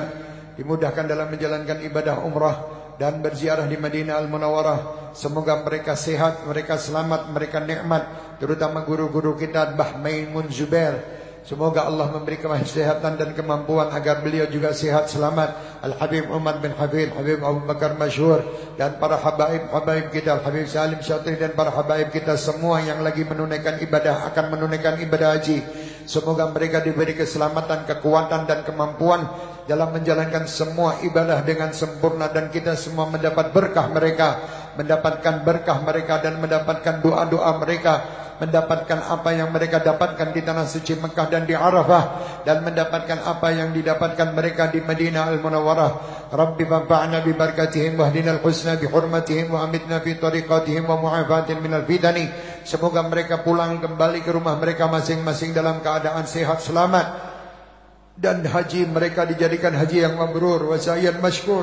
dimudahkan dalam menjalankan ibadah umrah dan berziarah di Madinah Al-Munawwarah semoga mereka sehat mereka selamat mereka nikmat terutama guru-guru kita Bah Maimun Zubair Semoga Allah memberikan kesehatan dan kemampuan agar beliau juga sehat selamat. Al-Habib Umar bin Habib, Habib Abu Bakar Masyhur dan para habaib-habaib kita, Al-Habib Salim Syatri dan para habaib kita semua yang lagi menunaikan ibadah akan menunaikan ibadah haji. Semoga mereka diberi keselamatan, kekuatan dan kemampuan dalam menjalankan semua ibadah dengan sempurna dan kita semua mendapat berkah mereka, mendapatkan berkah mereka dan mendapatkan doa-doa mereka mendapatkan apa yang mereka dapatkan di tanah suci Mekah dan di Arafah dan mendapatkan apa yang didapatkan mereka di Madinah Al-Munawwarah. Rabbi fanfa'na bi barakatihim wahdina al-husna bi hurmatihim wa amitna fi tariqatihim wa mu'afatin minal fitani. Semoga mereka pulang kembali ke rumah mereka masing-masing dalam keadaan sehat selamat dan haji mereka dijadikan haji yang mabrur wa sa'yan masykur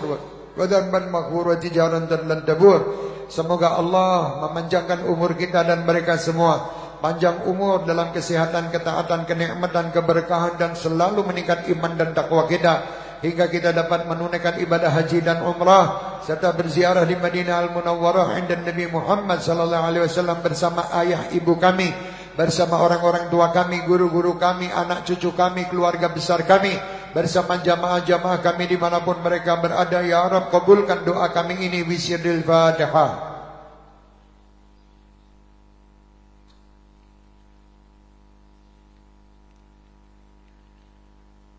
wa dhanban maghfur wa tijaran lan tabur. Semoga Allah memanjangkan umur kita dan mereka semua. Panjang umur dalam kesehatan, ketaatan, kenikmatan, keberkahan Dan selalu meningkat iman dan takwa kita. Hingga kita dapat menunaikan ibadah haji dan umrah Serta berziarah di Madinah Al-Munawwarah Indan Nabi Muhammad SAW bersama ayah ibu kami Bersama orang-orang tua kami, guru-guru kami, anak cucu kami, keluarga besar kami bersama jamaah-jamaah kami di mana pun mereka berada ya Rabb kabulkan doa kami ini wisyadil Fatihah.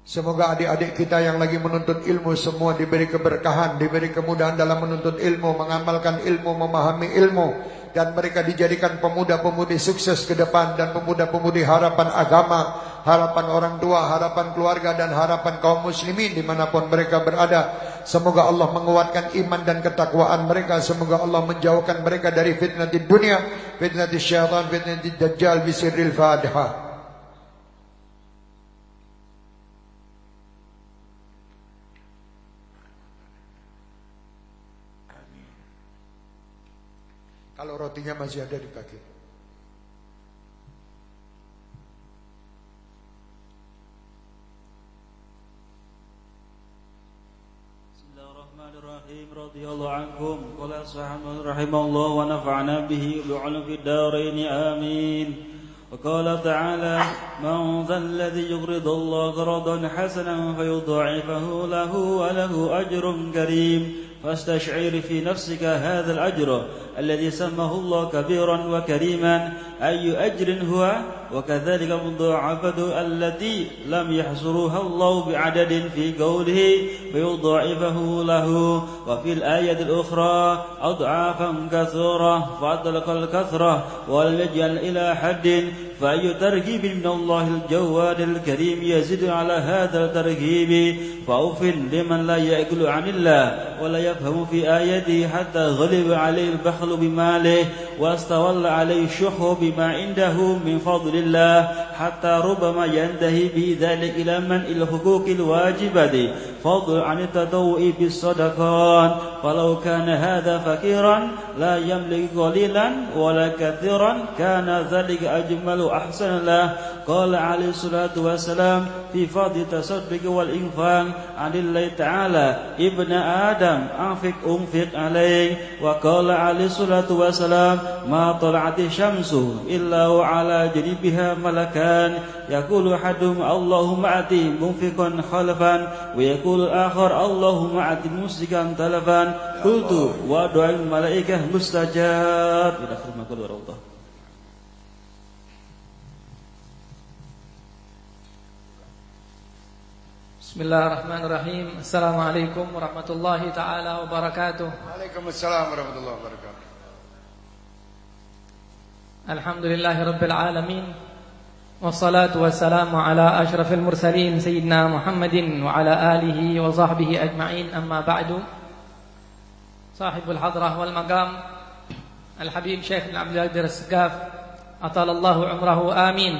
Semoga adik-adik kita yang lagi menuntut ilmu semua diberi keberkahan, diberi kemudahan dalam menuntut ilmu, mengamalkan ilmu, memahami ilmu dan mereka dijadikan pemuda-pemudi sukses ke depan dan pemuda-pemudi harapan agama, harapan orang tua, harapan keluarga dan harapan kaum muslimin di mana pun mereka berada. Semoga Allah menguatkan iman dan ketakwaan mereka. Semoga Allah menjauhkan mereka dari fitnah di dunia, fitnah di syaitan, fitnah di dajjal bisirril fadihah. Kalau rotinya masih ada dibagi. Bismillahirrahmanirrahim radhiyallahu ankum qala sahabu rahimallahu wa nafa'ana bihi wa bi'ulum fid darain amin وقال تعالى من ذا الذي يقرض الله قرضا حسنا فيضاعفه له وله أجر كريم فاستشعر في نفسك هذا الأجر الذي سماه الله كبيرا وكريما أي أجر هو؟ وكذلك المضاعفة التي لم يحصرها الله بعدد في قوله فيضاعفه له. وفي الآية الأخرى أضعافا كثيرة فأطلق الكثرة ولم يجعل إلى حد. فأي ترغيب من الله الجواد الكريم يزيد على هذا الترغيب فأوف لمن لا يأكل عن الله ولا يفهم في آياته حتى غلب عليه البخل بماله واستولى عليه الشح بما عنده من فضل الله حتى ربما ينتهي به ذلك إلى من الحقوق الواجبة. فضل عن التضوء بالصدقات فلو كان هذا فقيرا لا يملك قليلا ولا كثيرا كان ذلك أجمل أحسن له قال عليه الصلاة والسلام في فضل التصدق والإنفاق عن الله تعالى ابن آدم أنفق أنفق عليه وقال عليه الصلاة والسلام ما طلعت الشمس إلا وعلى جنبها ملكان يقول أحدهم اللهم أعطي منفقا خلفا ويقول qul akhar Allahumma ati musikan talafan. Qultu wa du'al malaikah mustajab. Ila akhir maqul الله Bismillahirrahmanirrahim. Assalamualaikum warahmatullahi ta'ala wabarakatuh. Waalaikumsalam warahmatullahi wabarakatuh. Alhamdulillahi rabbil alamin. والصلاة والسلام على أشرف المرسلين سيدنا محمد وعلى آله وصحبه أجمعين أما بعد صاحب الحضرة والمقام الحبيب شيخ عبد القادر السقاف أطال الله عمره آمين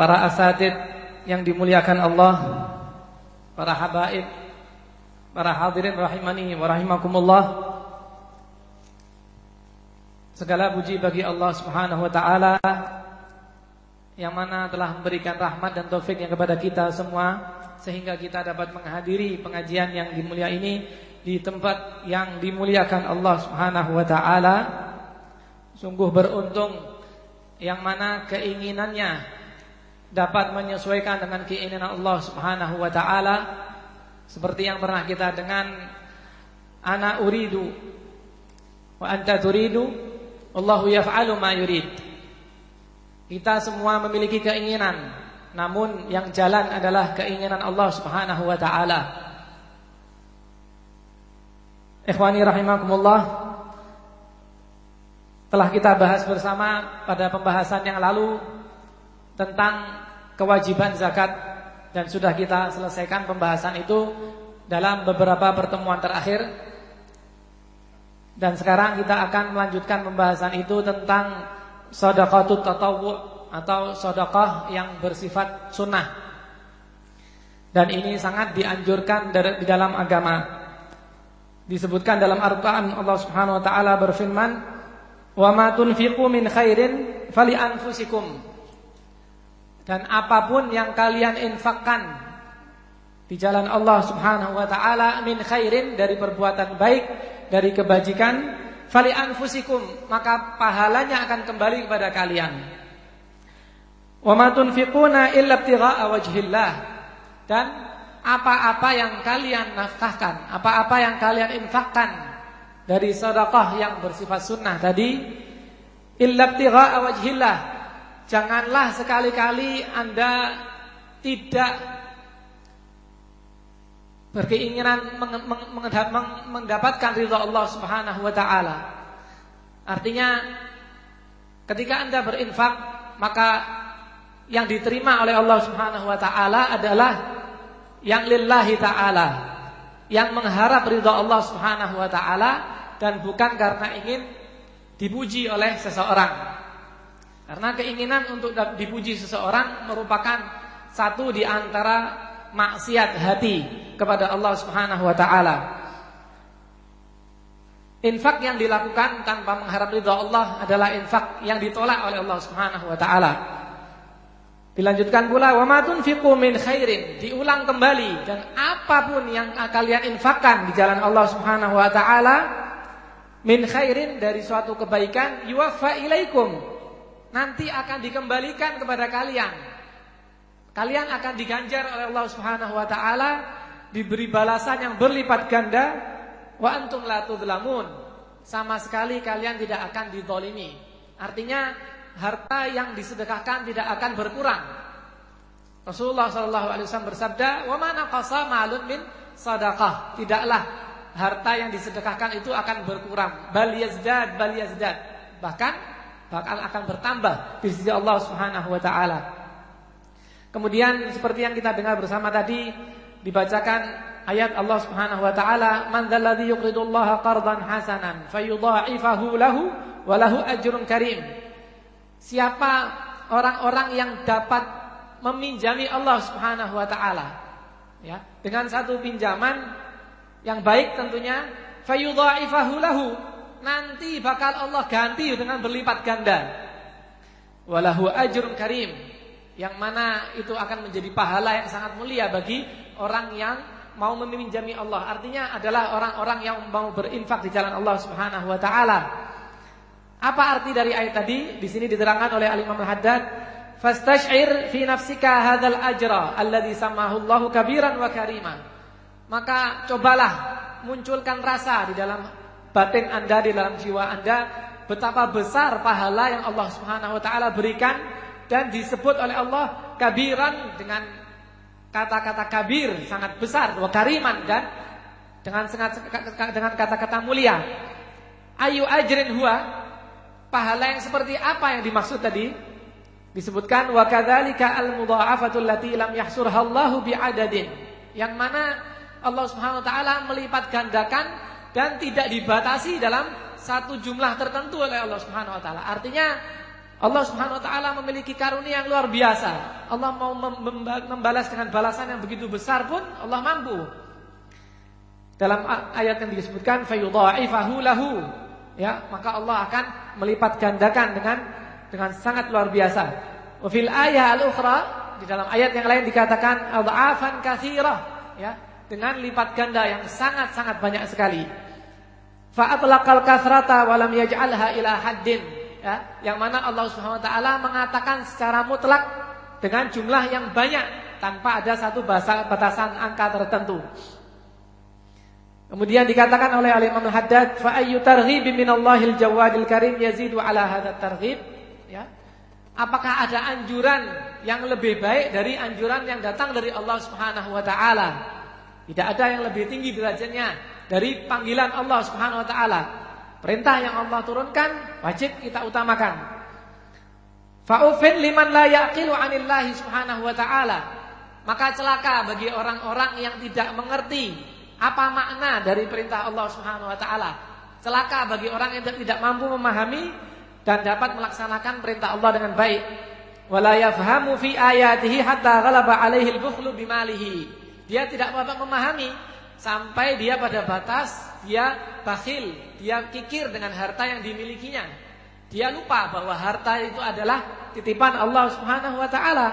para asatid yang dimuliakan Allah para habaib, para hadirin rahimani wa rahimakumullah. Segala puji bagi Allah Subhanahu wa taala yang mana telah memberikan rahmat dan taufiknya kepada kita semua sehingga kita dapat menghadiri pengajian yang dimulia ini di tempat yang dimuliakan Allah Subhanahu wa taala. Sungguh beruntung yang mana keinginannya dapat menyesuaikan dengan keinginan Allah Subhanahu wa taala seperti yang pernah kita dengan ana uridu wa anta turidu Allahu yaf'alu ma yurid. Kita semua memiliki keinginan namun yang jalan adalah keinginan Allah Subhanahu wa taala. Ikhwani rahimakumullah. Telah kita bahas bersama pada pembahasan yang lalu tentang kewajiban zakat dan sudah kita selesaikan pembahasan itu dalam beberapa pertemuan terakhir. Dan sekarang kita akan melanjutkan pembahasan itu tentang sedekatut tatawwu' atau sodokah yang bersifat sunnah. Dan ini sangat dianjurkan di dalam agama. Disebutkan dalam Al-Quran Allah Subhanahu Wa Taala berfirman, "Wa ma tunfiqu min khairin fali anfusikum." Dan apa pun yang kalian infakkan di jalan Allah Subhanahu wa taala min khairin dari perbuatan baik, dari kebajikan, fali anfusikum, maka pahalanya akan kembali kepada kalian. Wa ma tunfiquna illa ibtigha'a wajhillah. Dan apa-apa yang kalian nafkahkan, apa-apa yang kalian infakkan dari sedekah yang bersifat sunnah tadi, illa wajhillah. Janganlah sekali-kali Anda tidak berkeinginan mendapatkan ridha Allah Subhanahu wa taala. Artinya ketika Anda berinfak maka yang diterima oleh Allah Subhanahu wa taala adalah yang lillahi taala, yang mengharap ridha Allah Subhanahu wa taala dan bukan karena ingin dipuji oleh seseorang. Karena keinginan untuk dipuji seseorang merupakan satu di antara maksiat hati kepada Allah Subhanahu wa taala. Infak yang dilakukan tanpa mengharap ridha Allah adalah infak yang ditolak oleh Allah Subhanahu wa taala. Dilanjutkan pula wa ma tunfiqu min khairin, diulang kembali dan apa pun yang kalian infakkan di jalan Allah Subhanahu wa taala min khairin dari suatu kebaikan yuwaffa ilaikum nanti akan dikembalikan kepada kalian. Kalian akan diganjar oleh Allah Subhanahu wa taala diberi balasan yang berlipat ganda wa antum la tudlamun. Sama sekali kalian tidak akan dizalimi. Artinya harta yang disedekahkan tidak akan berkurang. Rasulullah sallallahu alaihi wasallam bersabda, "Wa ma naqasa malun min sadaqah." Tidaklah harta yang disedekahkan itu akan berkurang, bal yazdad bal yazdad. Bahkan bakal akan bertambah di sisi Allah Subhanahu wa taala. Kemudian seperti yang kita dengar bersama tadi dibacakan ayat Allah Subhanahu wa taala, "Man dzalladzi yuqridullaha qardan hasanan fayudha'ifahu lahu wa lahu ajrun karim." Siapa orang-orang yang dapat meminjami Allah Subhanahu wa taala ya dengan satu pinjaman yang baik tentunya fayudha'ifahu lahu nanti bakal Allah ganti dengan berlipat ganda walahu ajrun karim yang mana itu akan menjadi pahala yang sangat mulia bagi orang yang mau meminjami Allah artinya adalah orang-orang yang mau berinfak di jalan Allah Subhanahu wa taala apa arti dari ayat tadi? Di sini diterangkan oleh Al-Imam Al-Haddad, "Fastash'ir fi nafsika hadzal ajra alladzi samahu Allahu kabiran wa karima." Maka cobalah munculkan rasa di dalam batin Anda, di dalam jiwa Anda betapa besar pahala yang Allah Subhanahu wa taala berikan dan disebut oleh Allah kabiran dengan kata-kata kabir sangat besar wa kariman dan dengan dengan kata-kata mulia. Ayu ajrin huwa Pahala yang seperti apa yang dimaksud tadi? Disebutkan wa kadzalika al-mudha'afatul lati lam yahsurha Allahu bi'adadin. Yang mana Allah Subhanahu wa taala melipat gandakan dan tidak dibatasi dalam satu jumlah tertentu oleh Allah Subhanahu wa taala. Artinya Allah Subhanahu wa taala memiliki karunia yang luar biasa. Allah mau membalas dengan balasan yang begitu besar pun Allah mampu. Dalam ayat yang disebutkan fayudha'ifahu lahu ya, maka Allah akan melipat gandakan dengan dengan sangat luar biasa. Wa fil ayat al-ukhra di dalam ayat yang lain dikatakan adhafan katsirah ya, dengan lipat ganda yang sangat-sangat banyak sekali. Fa atlaqal kasrata wa lam yaj'alha ila haddin ya, yang mana Allah Subhanahu wa taala mengatakan secara mutlak dengan jumlah yang banyak tanpa ada satu batasan angka tertentu. Kemudian dikatakan oleh Al Imam Al-Haddad fa ayyu targhibin minallahil jawadil karim yazidu ala hadzal targhib ya. Apakah ada anjuran yang lebih baik dari anjuran yang datang dari Allah Subhanahu wa taala? Tidak ada yang lebih tinggi derajatnya dari panggilan Allah Subhanahu wa taala. Perintah yang Allah turunkan wajib kita utamakan. Fa'ufin liman la yaqilu 'anillahi Subhanahu wa taala. Maka celaka bagi orang-orang yang tidak mengerti apa makna dari perintah Allah Subhanahu wa taala? Celaka bagi orang yang tidak mampu memahami dan dapat melaksanakan perintah Allah dengan baik. Wala yafhamu fi ayatihi hatta ghalaba alaihi al-bukhlu bimalihi. Dia tidak dapat memahami sampai dia pada batas dia bakhil, dia kikir dengan harta yang dimilikinya. Dia lupa bahwa harta itu adalah titipan Allah Subhanahu wa taala.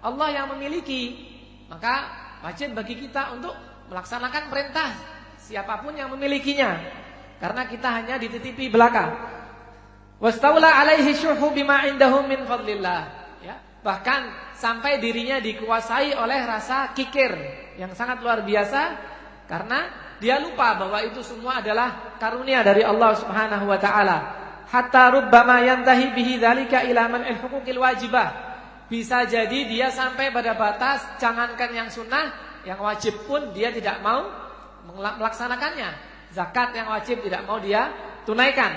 Allah yang memiliki. Maka wajib bagi kita untuk melaksanakan perintah siapa pun yang memilikinya karena kita hanya dititipi belaka wastaula alaihi syuhu bima indahum min fadlillah ya bahkan sampai dirinya dikuasai oleh rasa kikir yang sangat luar biasa karena dia lupa bahwa itu semua adalah karunia dari Allah Subhanahu wa taala hatta rubbama yantahi bihi dzalika ila man al-huquqil wajibah bisa jadi dia sampai pada batas jangankan yang sunnah yang wajib pun dia tidak mau melaksanakannya. Zakat yang wajib tidak mau dia tunaikan.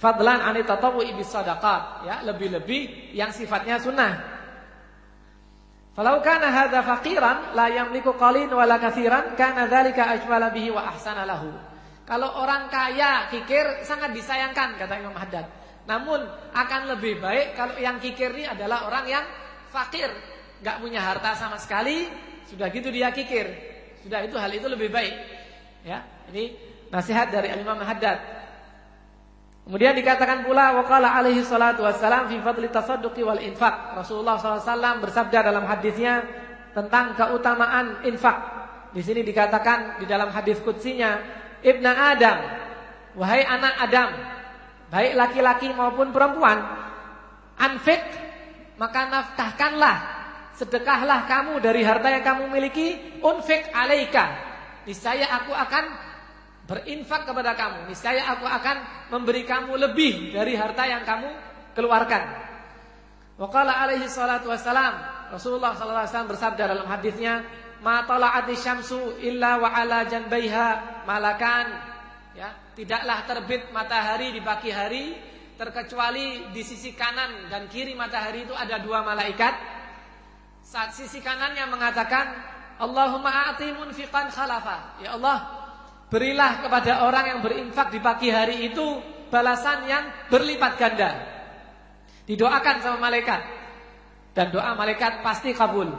Fadlan anit tatawwu'i bis sadaqat, ya, lebih-lebih yang sifatnya sunnah. Falau kana hadza faqiran la yamliku qalin wala katsiran kana dzalika ajmala bihi wa ahsana lahu. Kalau orang kaya kikir sangat disayangkan kata Imam Haddad. Namun akan lebih baik kalau yang kikir ini adalah orang yang fakir, enggak punya harta sama sekali, sudah gitu dia kikir. Sudah itu hal itu lebih baik. Ya, ini nasihat dari Imam Haddad. Kemudian dikatakan pula waqala alaihi salatu wassalam fi fadli tasadduqi wal infak. Rasulullah SAW bersabda dalam hadisnya tentang keutamaan infak. Di sini dikatakan di dalam hadis kutsinya, Ibna Adam, wahai anak Adam, baik laki-laki maupun perempuan, anfik maka nafkahkanlah sedekahlah kamu dari harta yang kamu miliki, unfik alaika. Niscaya aku akan berinfak kepada kamu. Niscaya aku akan memberi kamu lebih dari harta yang kamu keluarkan. Waqala alaihi salatu wassalam, Rasulullah sallallahu alaihi wasallam bersabda dalam hadisnya, "Ma tala'ati syamsu illa wa ala janbaiha malakan." Ya, tidaklah terbit matahari di pagi hari terkecuali di sisi kanan dan kiri matahari itu ada dua malaikat saat sisi kanannya mengatakan, Allahumma a'ti munfiqan khalafa. Ya Allah, berilah kepada orang yang berinfak di pagi hari itu balasan yang berlipat ganda. Didoakan sama malaikat. Dan doa malaikat pasti kabul.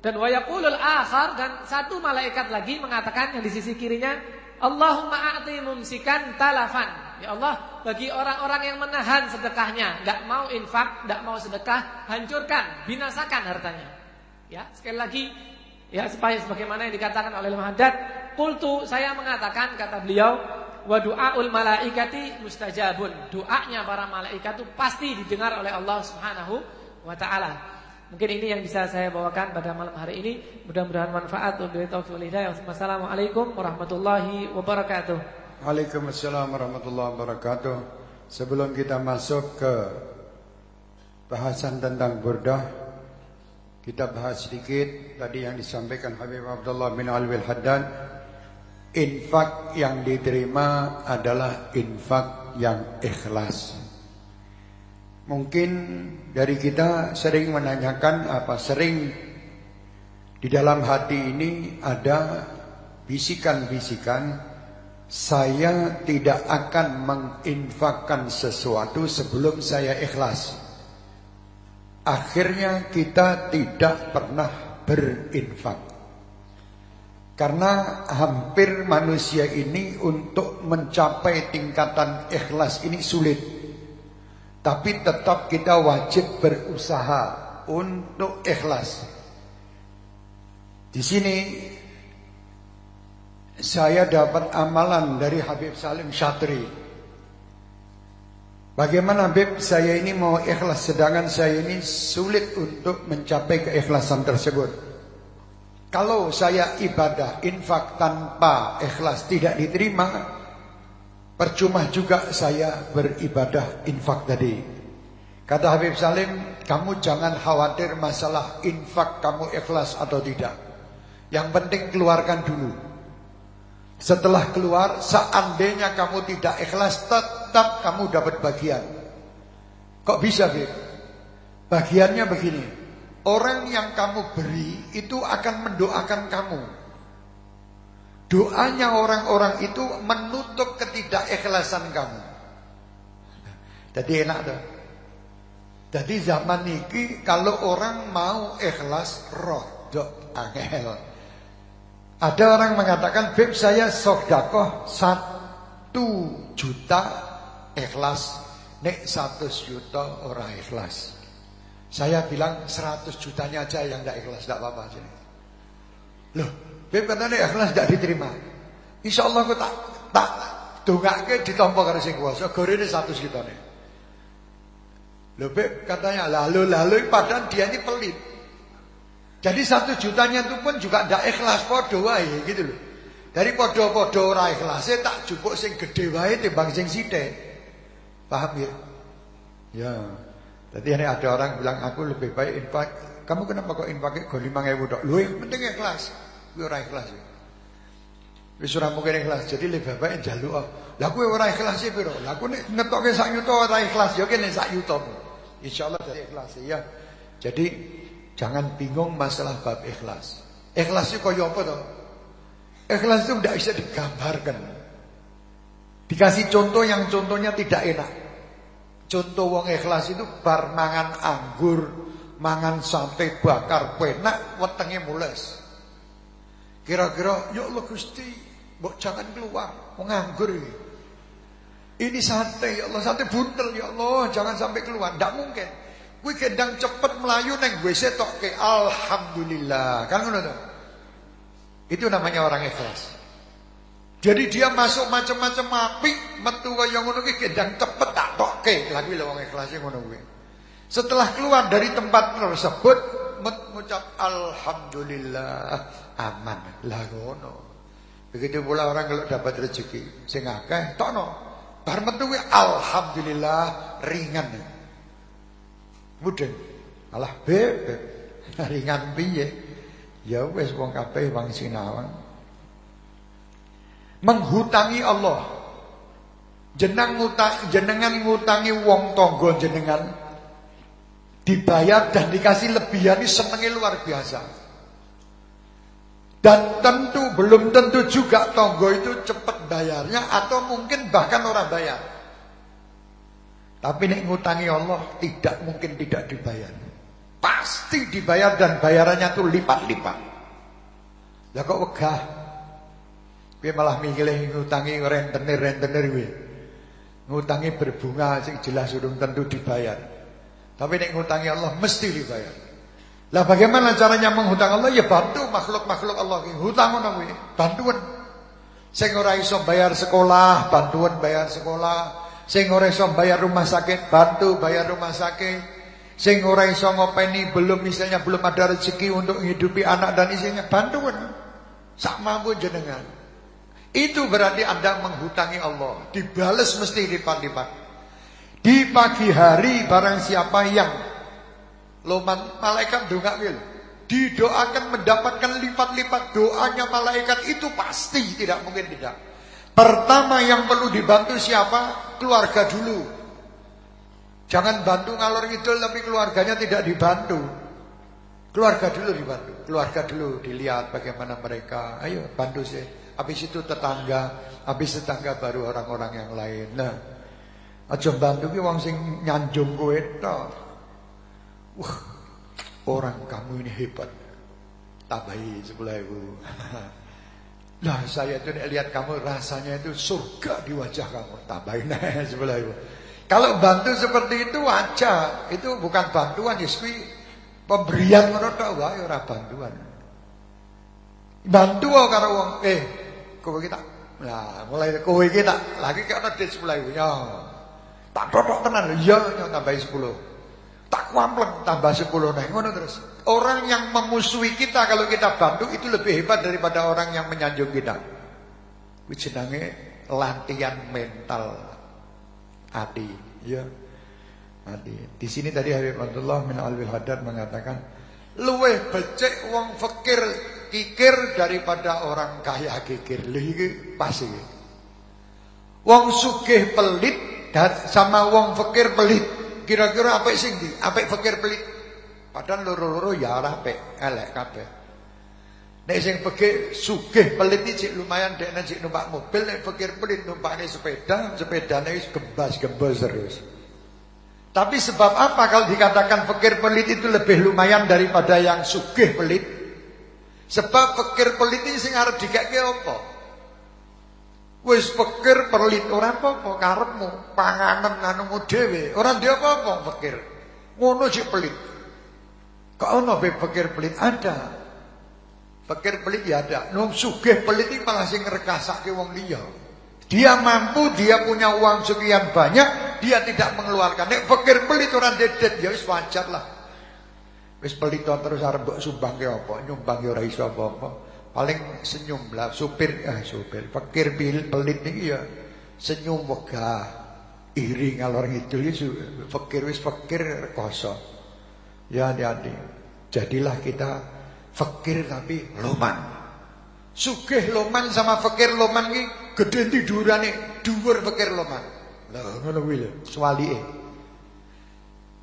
Dan wayaqulul akhar dan satu malaikat lagi mengatakan yang di sisi kirinya, Allahumma a'ti mumsikan talafan. Ya Allah, bagi orang-orang yang menahan sedekahnya, tidak mau infak, tidak mau sedekah, hancurkan, binasakan hartanya. Ya, sekali lagi, ya supaya sebagaimana yang dikatakan oleh Imam Haddad, qultu saya mengatakan kata beliau, wa du'aul malaikati mustajabun. Doanya para malaikat itu pasti didengar oleh Allah Subhanahu wa taala. Mungkin ini yang bisa saya bawakan pada malam hari ini. Mudah-mudahan manfaat untuk taufiq hidayah. Wassalamualaikum warahmatullahi wabarakatuh. Waalaikumsalam warahmatullahi wabarakatuh. Sebelum kita masuk ke bahasan tentang burdah, kita bahas sedikit tadi yang disampaikan Habib Abdullah bin Alwi Haddad. Infak yang diterima adalah infak yang ikhlas. Mungkin dari kita sering menanyakan apa sering di dalam hati ini ada bisikan-bisikan saya tidak akan menginfakkan sesuatu sebelum saya ikhlas. Akhirnya kita tidak pernah berinfak. Karena hampir manusia ini untuk mencapai tingkatan ikhlas ini sulit. Tapi tetap kita wajib berusaha untuk ikhlas. Di sini saya dapat amalan dari Habib Salim Syatri. Bagaimana Habib saya ini mau ikhlas sedangkan saya ini sulit untuk mencapai keikhlasan tersebut. Kalau saya ibadah infak tanpa ikhlas tidak diterima, percuma juga saya beribadah infak tadi. Kata Habib Salim, kamu jangan khawatir masalah infak kamu ikhlas atau tidak. Yang penting keluarkan dulu. Setelah keluar, seandainya kamu tidak ikhlas, tetap kamu dapat bagian. Kok bisa, Bib? Bagiannya begini. Orang yang kamu beri itu akan mendoakan kamu. Doanya orang-orang itu menutup ketidakikhlasan kamu. Jadi enak tuh. Jadi zaman ini kalau orang mau ikhlas rodok angel. Ada orang mengatakan, "Beb saya sodakoh satu juta ikhlas, nek satu juta orang ikhlas." Saya bilang 100 jutanya aja yang tidak ikhlas, tidak apa-apa aja. Loh, Beb katanya ikhlas tidak diterima. Insya Allah aku tak tak dongake ditompo karo sing kuasa. Gorene 100 jutane. Loh, Beb katanya lalu lalu padahal dia ini pelit. Jadi satu jutanya itu pun juga tidak ikhlas podo wae gitu loh. Dari podo-podo ora ikhlas tak cukup sing gede wae timbang sing sithik. Paham ya? Ya. Jadi ini ada orang bilang aku lebih baik infak. Kamu kenapa kok infaknya go 5000 tok? Lho yang penting ikhlas. Kuwi ora ikhlas. Wis ora mungkin ikhlas. Jadi lebih baik njaluk. Lah kuwi ora ikhlas e piro? Lah aku nek ngetoke sak yuta ora ikhlas ya kene sak yuta. Insyaallah dari ikhlas ya. Jadi jangan bingung masalah bab ikhlas. Ikhlas itu kaya apa toh? Ikhlas itu tidak bisa digambarkan. Dikasih contoh yang contohnya tidak enak. Contoh wong ikhlas itu bar mangan anggur, mangan sate bakar penak, wetenge mules. Kira-kira, ya Allah Gusti, mbok jangan keluar, wong anggur ini. Ini sate ya Allah, sate buntel ya Allah, jangan sampai keluar. Tidak mungkin. Kuwi kendang cepet melayu neng WC tokke alhamdulillah. Kan ngono Itu namanya orang ikhlas. Jadi dia masuk macam-macam api, metu kaya ngono ki gendang cepet tak tokke. Lah kuwi lho wong ikhlase ngono kuwi. Setelah keluar dari tempat tersebut mengucap alhamdulillah aman. Lah ngono. Begitu pula orang kalau dapat rezeki sing akeh tokno. Bar metu alhamdulillah ringan. Mudeng. Alah bebek. Ringan piye? Ya wis wong kabeh wong sinawang menghutangi Allah. Jenang ngutang, jenengan ngutangi wong tonggo jenengan dibayar dan dikasih lebihan ini senengnya luar biasa. Dan tentu belum tentu juga tonggo itu cepat bayarnya atau mungkin bahkan orang bayar. Tapi nek ngutangi Allah tidak mungkin tidak dibayar. Pasti dibayar dan bayarannya tuh lipat-lipat. Lah kok wegah? Kowe malah milih ngutangi rentenir-rentenir kowe. Ngutangi berbunga sing jelas urung tentu dibayar. Tapi nek ngutangi Allah mesti dibayar. Lah bagaimana caranya menghutang Allah? Ya bantu makhluk-makhluk Allah ki. Hutang ngono kuwi, bantuan. Sing ora iso bayar sekolah, bantuan bayar sekolah. Sing ora iso bayar rumah sakit, bantu bayar rumah sakit. Sing ora iso ngopeni belum misalnya belum ada rezeki untuk menghidupi anak dan istrinya, bantuan. Sak mampu jenengan. Itu berarti Anda menghutangi Allah. Dibales mesti lipat-lipat. Di pagi hari barang siapa yang loman malaikat wil didoakan mendapatkan lipat-lipat doanya malaikat itu pasti tidak mungkin tidak. Pertama yang perlu dibantu siapa? Keluarga dulu. Jangan bantu ngalor ngidul tapi keluarganya tidak dibantu. Keluarga dulu dibantu. Keluarga dulu dilihat bagaimana mereka. Ayo bantu sih. Habis itu tetangga, habis tetangga baru orang-orang yang lain. Nah, aja bantu ki wong sing nyanjung kowe tok. Wah, orang kamu ini hebat. Tambahi sepuluh ribu. Nah saya itu lihat kamu rasanya itu surga di wajah kamu. Tambahin aja sepuluh ribu. Kalau bantu seperti itu wajar. Itu bukan bantuan. Ya, pemberian menurut wah ya bantuan. Bantu karo wong eh kowe kita Nah, mulai kowe iki tak lagi ana dit 10.000 ya. Tak totok tenan iya ya tambahi 10. Tak kwampleng tambah 10 nah ngono terus. Orang yang memusuhi kita kalau kita bantu itu lebih hebat daripada orang yang menyanjung kita. Kuwi jenenge latihan mental hati, ya. Hati. Di sini tadi Habib Abdullah min Alwil Haddad mengatakan luweh becek wong fakir kikir daripada orang kaya kikir. Lha iki pas iki. Wong sugih pelit dan sama wong fakir pelit. Kira-kira apa sing ndi? Apik fakir pelit. Padahal loro-loro ya ora apik, elek kabeh. Nek sing fakir sugih pelit iki lumayan dekne sik numpak mobil, nek fakir pelit numpakne sepeda, sepedane wis gembas-gembos terus. Tapi sebab apa kalau dikatakan fakir pelit itu lebih lumayan daripada yang sugih pelit? Sebab fakir pelit ini sing arep dikake apa? Wis fakir pelit ora apa-apa karepmu, panganan anumu dhewe. Ora ndek apa-apa fakir. Ngono sik pelit. Kok ono be fakir pelit ada. Fakir pelit ya ada. Nung sugih pelit iki malah sing ngrekasake wong liya. Dia mampu, dia punya uang sekian banyak, dia tidak mengeluarkan. Nek fakir pelit orang dedet, ya wis wajar lah. Wis pelit terus arep mbok sumbang ke apa? Nyumbang ya ora iso apa-apa. Paling senyum lah supir eh supir. Fakir pelit niki ya senyum wegah. Iri ngalor ngidul ya fakir wis fakir kosong. Ya hati-hati. Jadilah kita fakir tapi loman. Sugih loman sama fakir loman Gede tidurane dhuwur pikir loman. Lah ngono kuwi lho, swalike.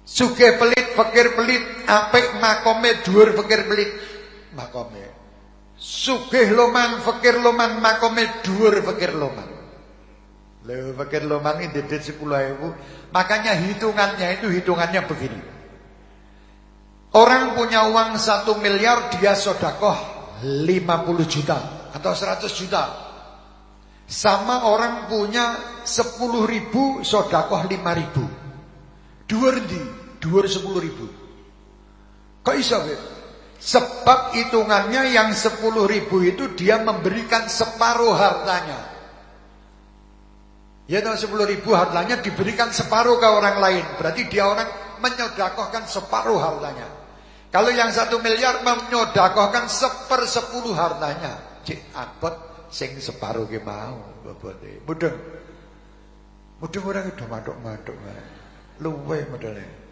Sugih pelit, fakir pelit, apik makome dhuwur fakir pelit. Makome. Sugih loman, fakir loman, makome dhuwur fakir loman. Lho fakir loman ini dedet 10.000. Makanya hitungannya itu hitungannya begini. Orang punya uang 1 miliar dia sodakoh 50 juta atau 100 juta. Sama orang punya 10 ribu sodakoh 5 ribu Dua rendi Dua 10 ribu Kok iso Beb? Sebab hitungannya yang 10 ribu itu Dia memberikan separuh hartanya Ya tahu 10 ribu hartanya diberikan separuh ke orang lain Berarti dia orang menyodakohkan separuh hartanya Kalau yang satu miliar menyodakohkan seper sepuluh hartanya Cik abot sing separuh ki mau. Mudeng. Mudeng ora kedo matuk-matuk wae. Luwe modele.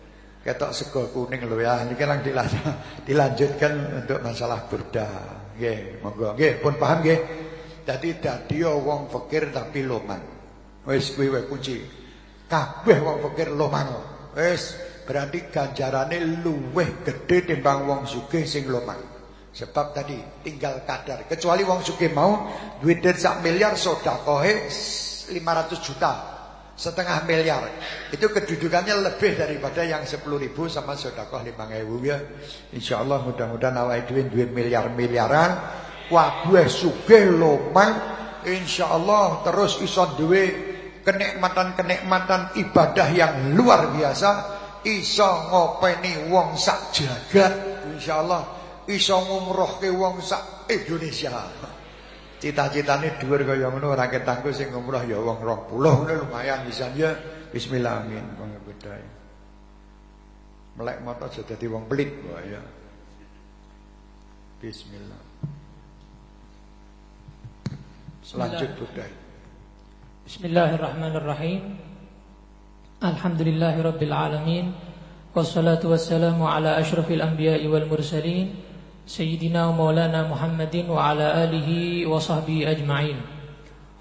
Ketok sego kuning lho ya. Niki lang dilanjutkan untuk masalah burda. Nggih, monggo. Nggih, pun paham nggih. Dadi dadi wong fakir tapi loman. Wis kuwi wae kunci. Kabeh wong fakir loman. Wis berarti ganjarane luweh gede timbang wong sugih sing loman. Sebab tadi tinggal kadar. Kecuali wong suke mau duit sak miliar sedekahe 500 juta. Setengah miliar. Itu kedudukannya lebih daripada yang 10 ribu sama sedekah 5 ribu ya. Insyaallah mudah-mudahan awake dhewe duit miliar-miliaran, kabeh sugih lomang insyaallah terus iso duwe kenikmatan-kenikmatan ibadah yang luar biasa, iso ngopeni wong sak jagat insyaallah iso ngumrohke wong sak Indonesia. Cita-citane dhuwur kaya ngono ora ketangku sing ngumroh ya wong 20 ngono lumayan bisa ya. Bismillah amin pangabudaya. Melek mata aja dadi wong pelit wae ya. Bismillah. Selanjut budaya. Bismillahirrahmanirrahim. Alhamdulillahirabbil alamin. Wassalatu wassalamu ala asyrafil anbiya'i wal mursalin. سيدنا ومولانا محمد وعلى آله وصحبه أجمعين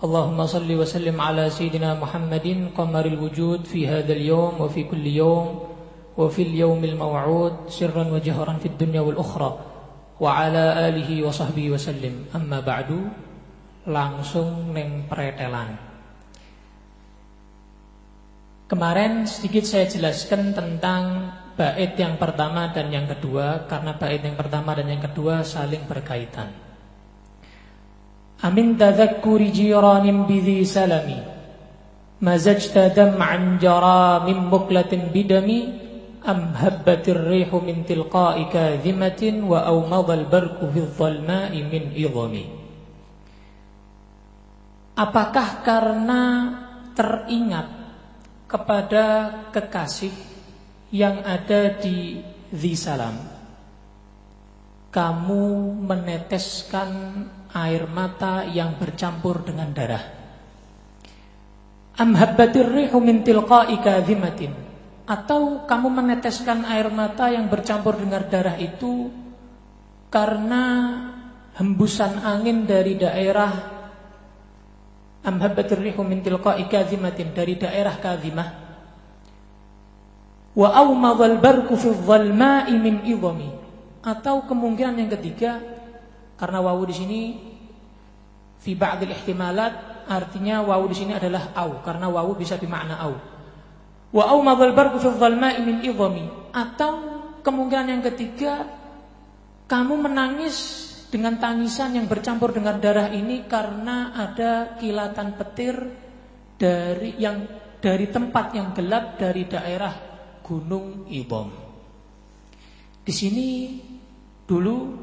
اللهم صل وسلم على سيدنا محمد قمر الوجود في هذا اليوم وفي كل يوم وفي اليوم الموعود سرا وجهرا في الدنيا والأخرى وعلى آله وصحبه وسلم أما بعد langsung neng pretelan Kemarin sedikit saya jelaskan tentang bait yang pertama dan yang kedua karena bait yang pertama dan yang kedua saling berkaitan. Amin tadhakkuri jiranin bidhi salami mazajta dam'an jara min muklatin bidami am habbatir rihu min tilqa'i kadhimatin wa awmadha al-barku fi dhalma'i min idhami Apakah karena teringat kepada kekasih yang ada di Zisalam kamu meneteskan air mata yang bercampur dengan darah. Atau kamu meneteskan air mata yang bercampur dengan darah itu karena hembusan angin dari daerah dari daerah kadhimah Wa awmadhal barku fi dhalma'i min idhami. Atau kemungkinan yang ketiga karena wawu di sini fi ba'dil ihtimalat artinya wawu di sini adalah au karena wawu bisa bermakna au. Wa awmadhal barku fi dhalma'i min idhami. Atau kemungkinan yang ketiga kamu menangis dengan tangisan yang bercampur dengan darah ini karena ada kilatan petir dari yang dari tempat yang gelap dari daerah Gunung Ibom. Di sini dulu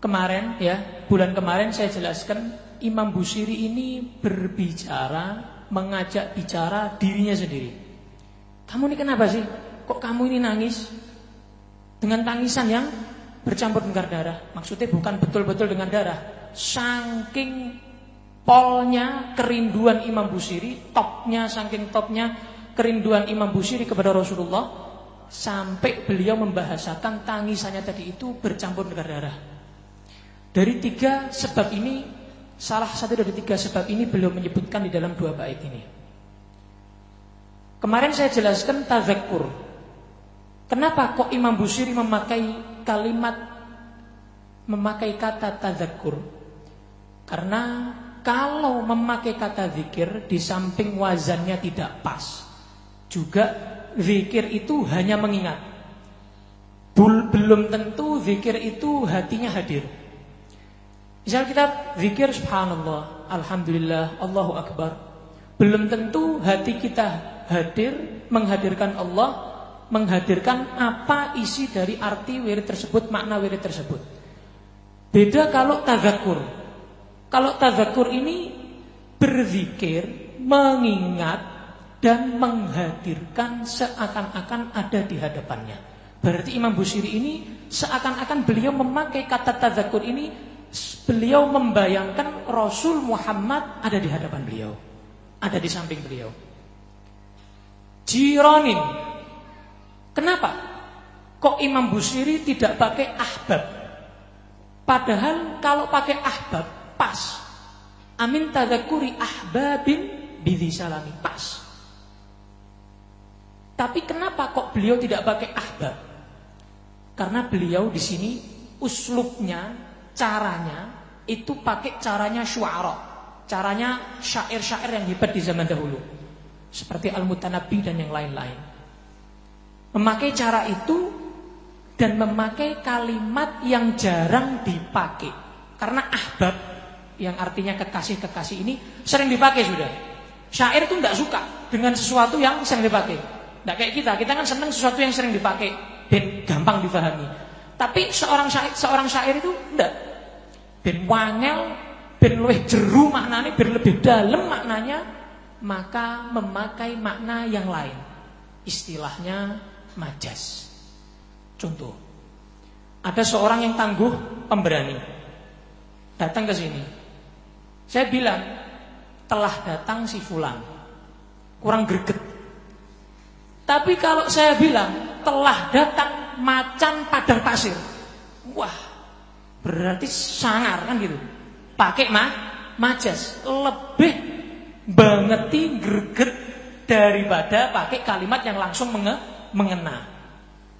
kemarin ya, bulan kemarin saya jelaskan Imam Busiri ini berbicara, mengajak bicara dirinya sendiri. Kamu ini kenapa sih? Kok kamu ini nangis? Dengan tangisan yang bercampur dengan darah. Maksudnya bukan betul-betul dengan darah. Saking polnya kerinduan Imam Busiri, topnya saking topnya kerinduan Imam Bushiri kepada Rasulullah sampai beliau membahasakan tangisannya tadi itu bercampur dengan darah. Dari tiga sebab ini, salah satu dari tiga sebab ini beliau menyebutkan di dalam dua bait ini. Kemarin saya jelaskan tazakur. Kenapa kok Imam Bushiri memakai kalimat memakai kata tazakur? Karena kalau memakai kata zikir di samping wazannya tidak pas, juga zikir itu hanya mengingat. Belum tentu zikir itu hatinya hadir. Misal kita zikir subhanallah, alhamdulillah, Allahu akbar. Belum tentu hati kita hadir menghadirkan Allah, menghadirkan apa isi dari arti wirid tersebut, makna wirid tersebut. Beda kalau tazakur. Kalau tazakur ini berzikir, mengingat dan menghadirkan seakan-akan ada di hadapannya. Berarti Imam Busiri ini seakan-akan beliau memakai kata tazakur ini beliau membayangkan Rasul Muhammad ada di hadapan beliau, ada di samping beliau. Jironin. Kenapa? Kok Imam Busiri tidak pakai ahbab? Padahal kalau pakai ahbab pas. Amin tadakuri ahbabin bidhi salami pas. Tapi kenapa kok beliau tidak pakai ahbab? Karena beliau di sini uslubnya, caranya itu pakai caranya syuara, caranya syair-syair yang hebat di zaman dahulu. Seperti Al-Mutanabbi dan yang lain-lain. Memakai cara itu dan memakai kalimat yang jarang dipakai. Karena ahbab yang artinya kekasih-kekasih ini sering dipakai sudah. Syair itu tidak suka dengan sesuatu yang sering dipakai. Tidak kayak kita, kita kan senang sesuatu yang sering dipakai dan gampang difahami. Tapi seorang syair, seorang syair itu tidak. Ben wangel, ben lebih jeru maknanya, ben lebih dalam maknanya, maka memakai makna yang lain. Istilahnya majas. Contoh, ada seorang yang tangguh, pemberani, datang ke sini. Saya bilang, telah datang si fulan, kurang greget. Tapi kalau saya bilang telah datang macan padang pasir. Wah, berarti sangar kan gitu. Pakai mah majas lebih bangeti greget daripada pakai kalimat yang langsung menge mengena.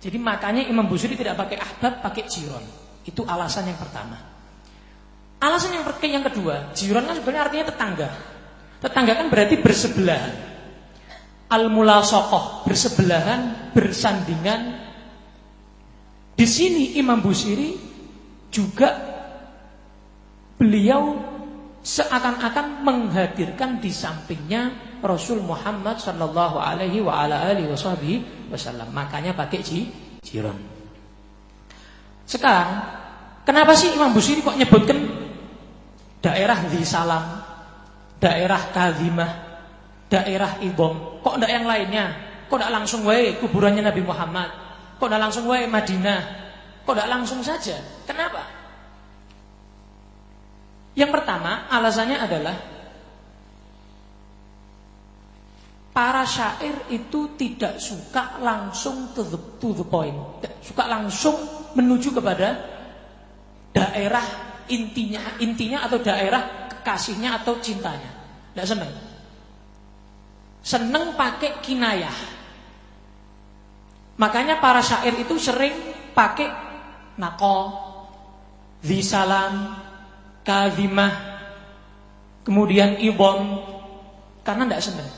Jadi makanya Imam Busiri tidak pakai ahbab, pakai jiron. Itu alasan yang pertama. Alasan yang yang kedua, jiron kan sebenarnya artinya tetangga. Tetangga kan berarti bersebelahan al-mulasaqah, bersebelahan, bersandingan Di sini Imam Busiri juga beliau seakan-akan menghadirkan di sampingnya Rasul Muhammad Sallallahu Alaihi wa ala alihi Wasallam. Makanya pakai jiran. Sekarang, kenapa sih Imam Busiri kok nyebutkan daerah di Salam, daerah Kadimah, daerah Ibom? Kok enggak yang lainnya? Kok enggak langsung wae kuburannya Nabi Muhammad? Kok enggak langsung wae Madinah? Kok enggak langsung saja? Kenapa? Yang pertama, alasannya adalah para syair itu tidak suka langsung to the, to the point, suka langsung menuju kepada daerah intinya, intinya atau daerah kekasihnya atau cintanya. Tidak senang. Seneng pakai kinayah. Makanya para syair itu sering pakai nako, salam, Kazimah Kemudian Ibom Karena tidak senang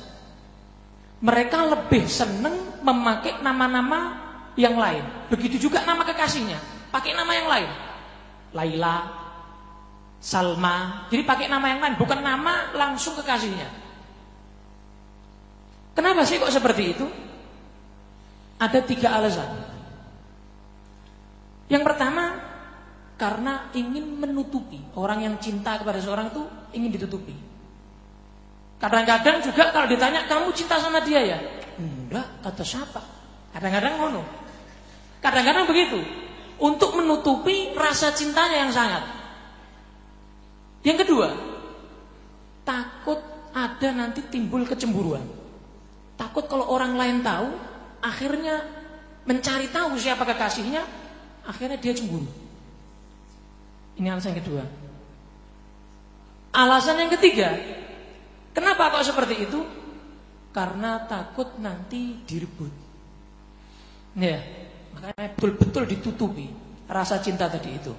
Mereka lebih senang memakai nama-nama yang lain. Begitu juga nama kekasihnya Pakai nama yang lain. Laila Salma Jadi pakai nama yang lain Bukan nama langsung kekasihnya Kenapa sih kok seperti itu? Ada tiga alasan. Yang pertama karena ingin menutupi. Orang yang cinta kepada seorang itu ingin ditutupi. Kadang-kadang juga kalau ditanya Kamu cinta sama dia ya? Enggak, kata siapa? Kadang-kadang ngono. Kadang-kadang begitu. Untuk menutupi rasa cintanya yang sangat. Yang kedua Takut ada nanti timbul kecemburuan Takut kalau orang lain tahu Akhirnya mencari tahu siapa kekasihnya Akhirnya dia cemburu ini alasan yang kedua. Alasan yang ketiga, kenapa kok seperti itu? Karena takut nanti direbut. Ya, makanya betul-betul ditutupi rasa cinta tadi itu.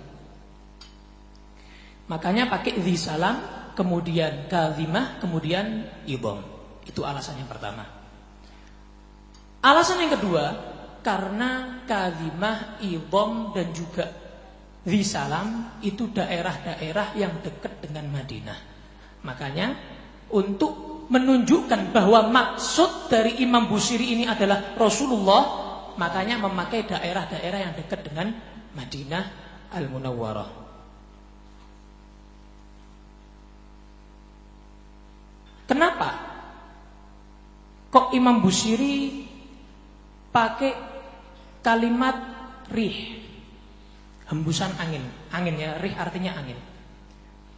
Makanya pakai salam, kemudian kalimah, kemudian ibom. Itu alasan yang pertama. Alasan yang kedua, karena kalimah, ibom dan juga di Salam itu daerah-daerah yang dekat dengan Madinah. Makanya untuk menunjukkan bahwa maksud dari Imam Busiri ini adalah Rasulullah, makanya memakai daerah-daerah yang dekat dengan Madinah Al-Munawwarah. Kenapa? Kok Imam Busiri pakai kalimat rih hembusan angin. Angin ya, rih artinya angin.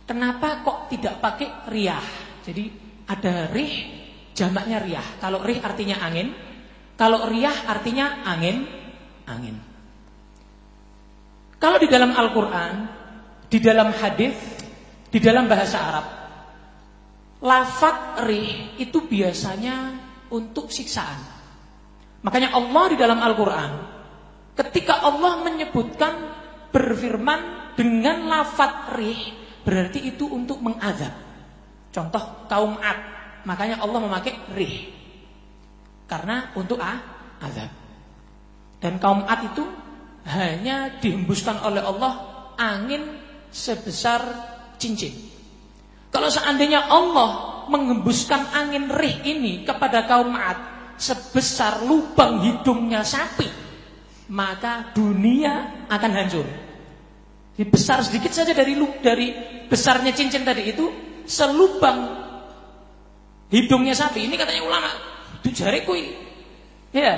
Kenapa kok tidak pakai riah? Jadi ada rih, jamaknya riah. Kalau rih artinya angin, kalau riah artinya angin, angin. Kalau di dalam Al-Qur'an, di dalam hadis, di dalam bahasa Arab, lafat rih itu biasanya untuk siksaan. Makanya Allah di dalam Al-Qur'an ketika Allah menyebutkan berfirman dengan lafat rih berarti itu untuk mengazab. Contoh kaum Ad, makanya Allah memakai rih. Karena untuk ah, azab. Dan kaum Ad itu hanya dihembuskan oleh Allah angin sebesar cincin. Kalau seandainya Allah menghembuskan angin rih ini kepada kaum Ad sebesar lubang hidungnya sapi, maka dunia akan hancur. Besar sedikit saja dari dari besarnya cincin tadi itu selubang hidungnya sapi. Ini katanya ulama, itu jariku ini. Ya,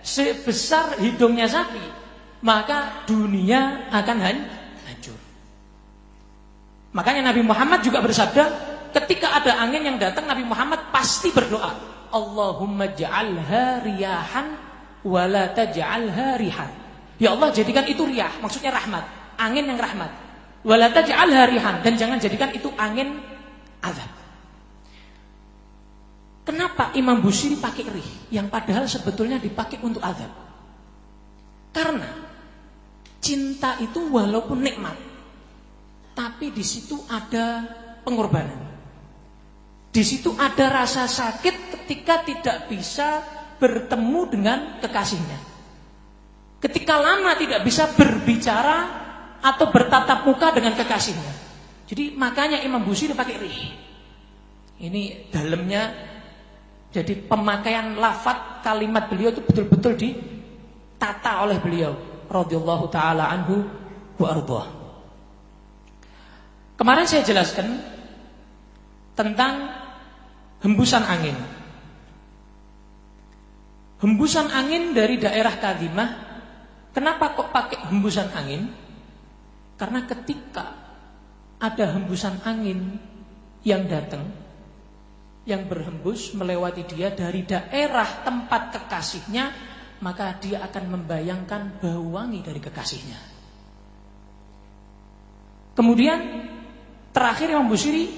sebesar hidungnya sapi, maka dunia akan hancur. Makanya Nabi Muhammad juga bersabda, ketika ada angin yang datang Nabi Muhammad pasti berdoa, Allahumma ja'alha riyahan wala taj'alha rihan. Ya Allah jadikan itu riyah, maksudnya rahmat angin yang rahmat. Wala taj'al harihan dan jangan jadikan itu angin azab. Kenapa Imam Busiri pakai rih yang padahal sebetulnya dipakai untuk azab? Karena cinta itu walaupun nikmat, tapi di situ ada pengorbanan. Di situ ada rasa sakit ketika tidak bisa bertemu dengan kekasihnya. ketika lama tidak bisa berbicara atau bertatap muka dengan kekasihnya. Jadi makanya Imam Busiri pakai rih. Ini dalamnya jadi pemakaian lafat kalimat beliau itu betul-betul ditata oleh beliau radhiyallahu taala anhu wa ardhah. Kemarin saya jelaskan tentang hembusan angin. Hembusan angin dari daerah Kadimah, kenapa kok pakai hembusan angin? Karena ketika ada hembusan angin yang datang, yang berhembus melewati dia dari daerah tempat kekasihnya, maka dia akan membayangkan bau wangi dari kekasihnya. Kemudian terakhir Imam Busiri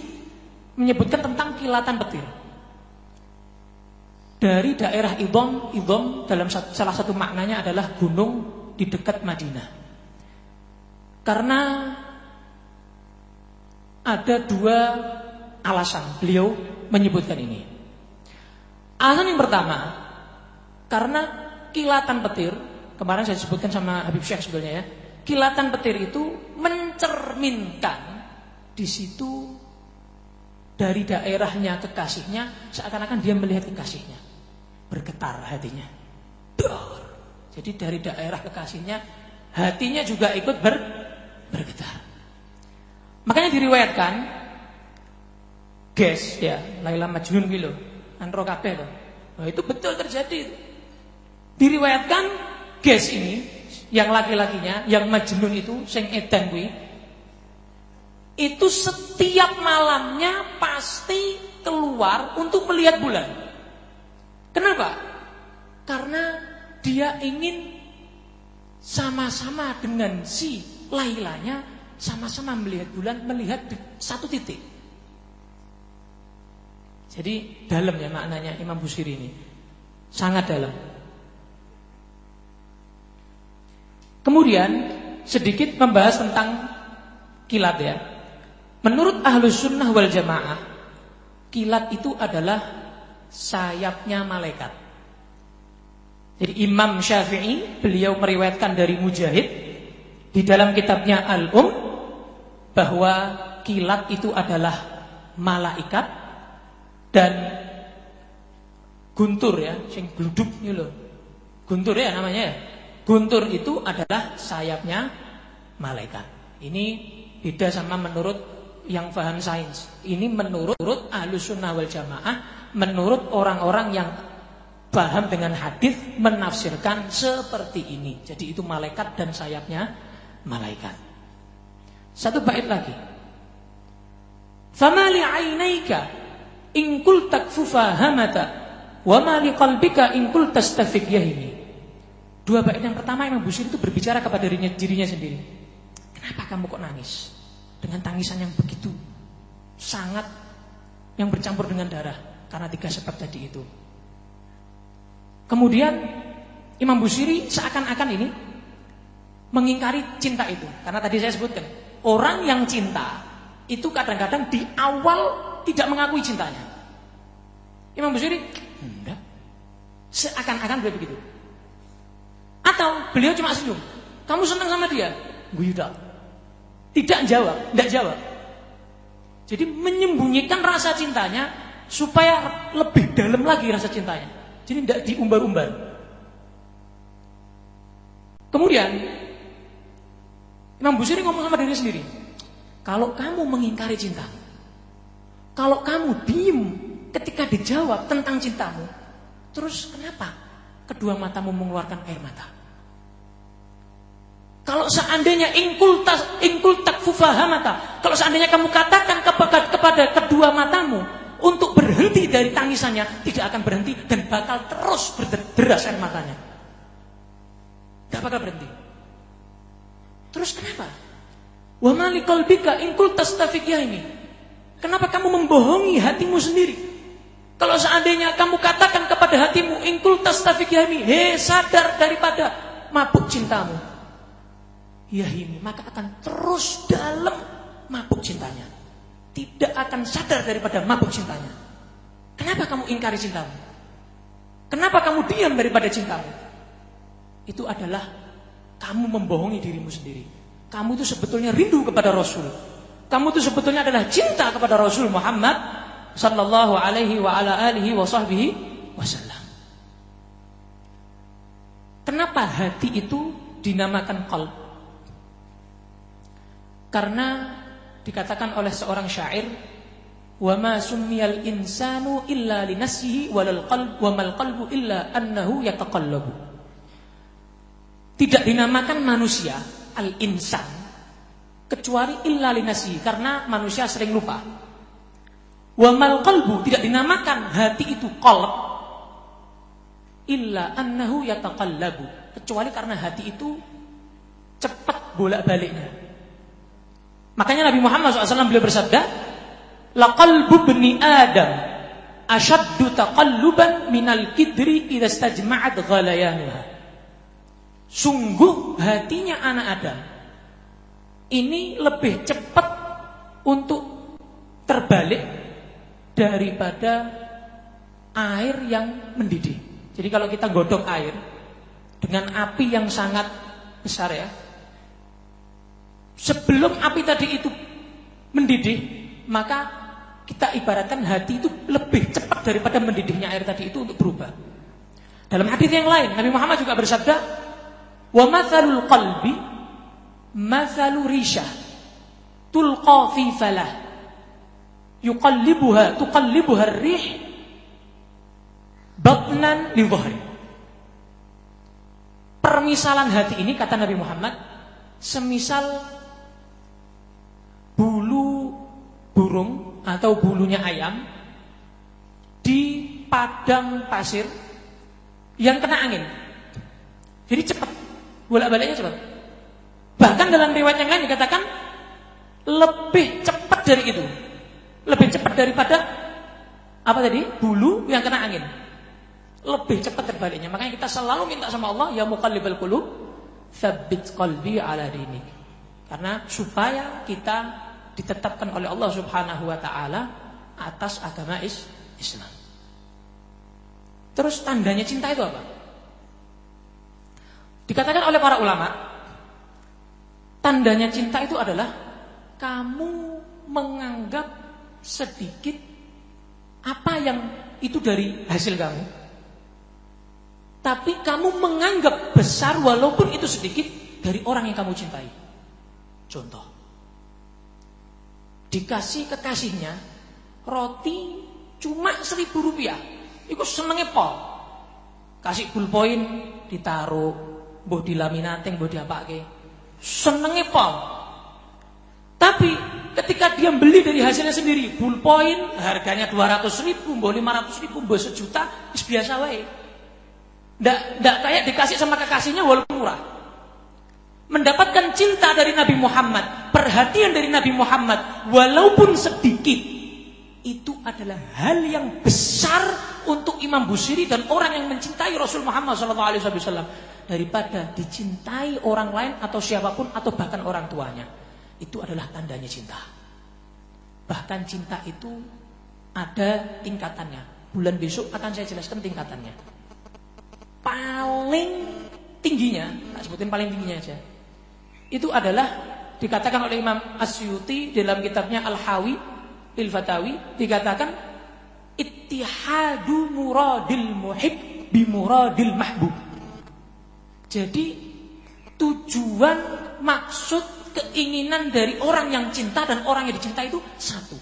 menyebutkan tentang kilatan petir dari daerah Idom, Idom dalam salah satu maknanya adalah gunung di dekat Madinah. Karena ada dua alasan beliau menyebutkan ini. Alasan yang pertama, karena kilatan petir, kemarin saya sebutkan sama Habib Syekh sebenarnya ya, kilatan petir itu mencerminkan di situ dari daerahnya kekasihnya seakan-akan dia melihat kekasihnya bergetar hatinya. Dor. Jadi dari daerah kekasihnya hatinya juga ikut ber, bergetar. Makanya diriwayatkan Ges ya, Laila Majnun gitu. Andro kabeh. Nah, itu betul terjadi. Diriwayatkan Ges ini yang laki-lakinya, yang Majnun itu sing edan kuwi itu setiap malamnya pasti keluar untuk melihat bulan. Kenapa? Karena dia ingin sama-sama dengan si Lailanya sama-sama melihat bulan, melihat di satu titik. Jadi dalam ya maknanya Imam Busiri ini. Sangat dalam. Kemudian sedikit membahas tentang kilat ya. Menurut ahlus sunnah wal jamaah, kilat itu adalah sayapnya malaikat. Jadi Imam Syafi'i beliau meriwayatkan dari Mujahid di dalam kitabnya Al-Um bahwa kilat itu adalah malaikat dan guntur ya, sing gluduk loh. Guntur ya namanya ya. Guntur itu adalah sayapnya malaikat. Ini beda sama menurut yang paham sains. Ini menurut Ahlus Sunnah wal Jamaah menurut orang-orang yang paham dengan hadis menafsirkan seperti ini. Jadi itu malaikat dan sayapnya malaikat. Satu bait lagi. Fama li 'ainaika in qulta fufahamata wa ma li qalbika in yahini. Dua bait yang pertama Imam Busiri itu berbicara kepada dirinya, dirinya sendiri. Kenapa kamu kok nangis? Dengan tangisan yang begitu sangat yang bercampur dengan darah. Karena tiga sebab tadi itu. Kemudian Imam Busiri seakan-akan ini mengingkari cinta itu. Karena tadi saya sebutkan, orang yang cinta itu kadang-kadang di awal tidak mengakui cintanya. Imam Busiri, enggak. Seakan-akan beliau begitu. Atau beliau cuma senyum. Kamu senang sama dia? Gue tidak. Tidak jawab, tidak jawab. Jadi menyembunyikan rasa cintanya supaya lebih dalam lagi rasa cintanya. Jadi tidak diumbar-umbar. Kemudian Imam Busiri ngomong sama diri sendiri. Kalau kamu mengingkari cintamu, kalau kamu diem ketika dijawab tentang cintamu, terus kenapa kedua matamu mengeluarkan air mata? Kalau seandainya ingkul ingkul takfufahamata, kalau seandainya kamu katakan kepada, kepada kedua matamu, untuk berhenti dari tangisannya tidak akan berhenti dan bakal terus berderas air matanya. Gak bakal berhenti. Terus kenapa? Wa malikal bika ingkul ya ini. Kenapa kamu membohongi hatimu sendiri? Kalau seandainya kamu katakan kepada hatimu ingkul ya ini, he sadar daripada mabuk cintamu. Ya ini maka akan terus dalam mabuk cintanya tidak akan sadar daripada mabuk cintanya. Kenapa kamu ingkari cintamu? Kenapa kamu diam daripada cintamu? Itu adalah kamu membohongi dirimu sendiri. Kamu itu sebetulnya rindu kepada Rasul. Kamu itu sebetulnya adalah cinta kepada Rasul Muhammad sallallahu alaihi wa ala alihi wa sahbihi wasallam. Kenapa hati itu dinamakan qalb? Karena dikatakan oleh seorang syair, "Wa ma summiyal insanu illa li nafsihi walal qalb wa mal qalbu illa annahu yataqallabu." Tidak dinamakan manusia al-insan kecuali illa li nafsihi karena manusia sering lupa. Wa mal qalbu tidak dinamakan hati itu qalb illa annahu yataqallabu kecuali karena hati itu cepat bolak-baliknya. Makanya Nabi Muhammad SAW beliau bersabda, laqalbu bni Adam ashaddu taqalluban minal kidri idza istajma'at ghalayanuha. Sungguh hatinya anak Adam ini lebih cepat untuk terbalik daripada air yang mendidih. Jadi kalau kita godok air dengan api yang sangat besar ya. Sebelum api tadi itu mendidih, maka kita ibaratkan hati itu lebih cepat daripada mendidihnya air tadi itu untuk berubah. Dalam hadis yang lain, Nabi Muhammad juga bersabda, "Wa mathalul qalbi mathalu rishah tulqa fi falah yuqallibuha tuqallibuha ar-rih batnan li Permisalan hati ini kata Nabi Muhammad semisal bulu burung atau bulunya ayam di padang pasir yang kena angin. Jadi cepat, bolak-baliknya cepat. Bahkan dalam riwayat yang lain dikatakan lebih cepat dari itu. Lebih cepat daripada apa tadi? Bulu yang kena angin lebih cepat terbaliknya. Makanya kita selalu minta sama Allah, ya muqallibal qulub, tsabbit qalbi ala dinik. Karena supaya kita ditetapkan oleh Allah Subhanahu wa taala atas agama Islam. Terus tandanya cinta itu apa? Dikatakan oleh para ulama, tandanya cinta itu adalah kamu menganggap sedikit apa yang itu dari hasil kamu tapi kamu menganggap besar walaupun itu sedikit dari orang yang kamu cintai. Contoh. Dikasih kekasihnya roti cuma seribu rupiah. Itu senengnya pol. Kasih pulpoin ditaruh, boh dilaminating, boh diapake. Senengnya pol. Tapi ketika dia beli dari hasilnya sendiri, pulpoin harganya 200 ribu, boh 500 ribu, boh sejuta, biasa wae. Tidak kayak dikasih sama kekasihnya walaupun murah. Mendapatkan cinta dari Nabi Muhammad, perhatian dari Nabi Muhammad, walaupun sedikit, itu adalah hal yang besar untuk Imam Busiri dan orang yang mencintai Rasul Muhammad SAW daripada dicintai orang lain atau siapa pun atau bahkan orang tuanya. Itu adalah tandanya cinta. Bahkan cinta itu ada tingkatannya. Bulan besok akan saya jelaskan tingkatannya paling tingginya, tak sebutin paling tingginya aja. Itu adalah dikatakan oleh Imam Asyuti dalam kitabnya Al-Hawi Il Fatawi dikatakan ittihadu muradil muhib bi muradil mahbub. Jadi tujuan maksud keinginan dari orang yang cinta dan orang yang dicinta itu satu.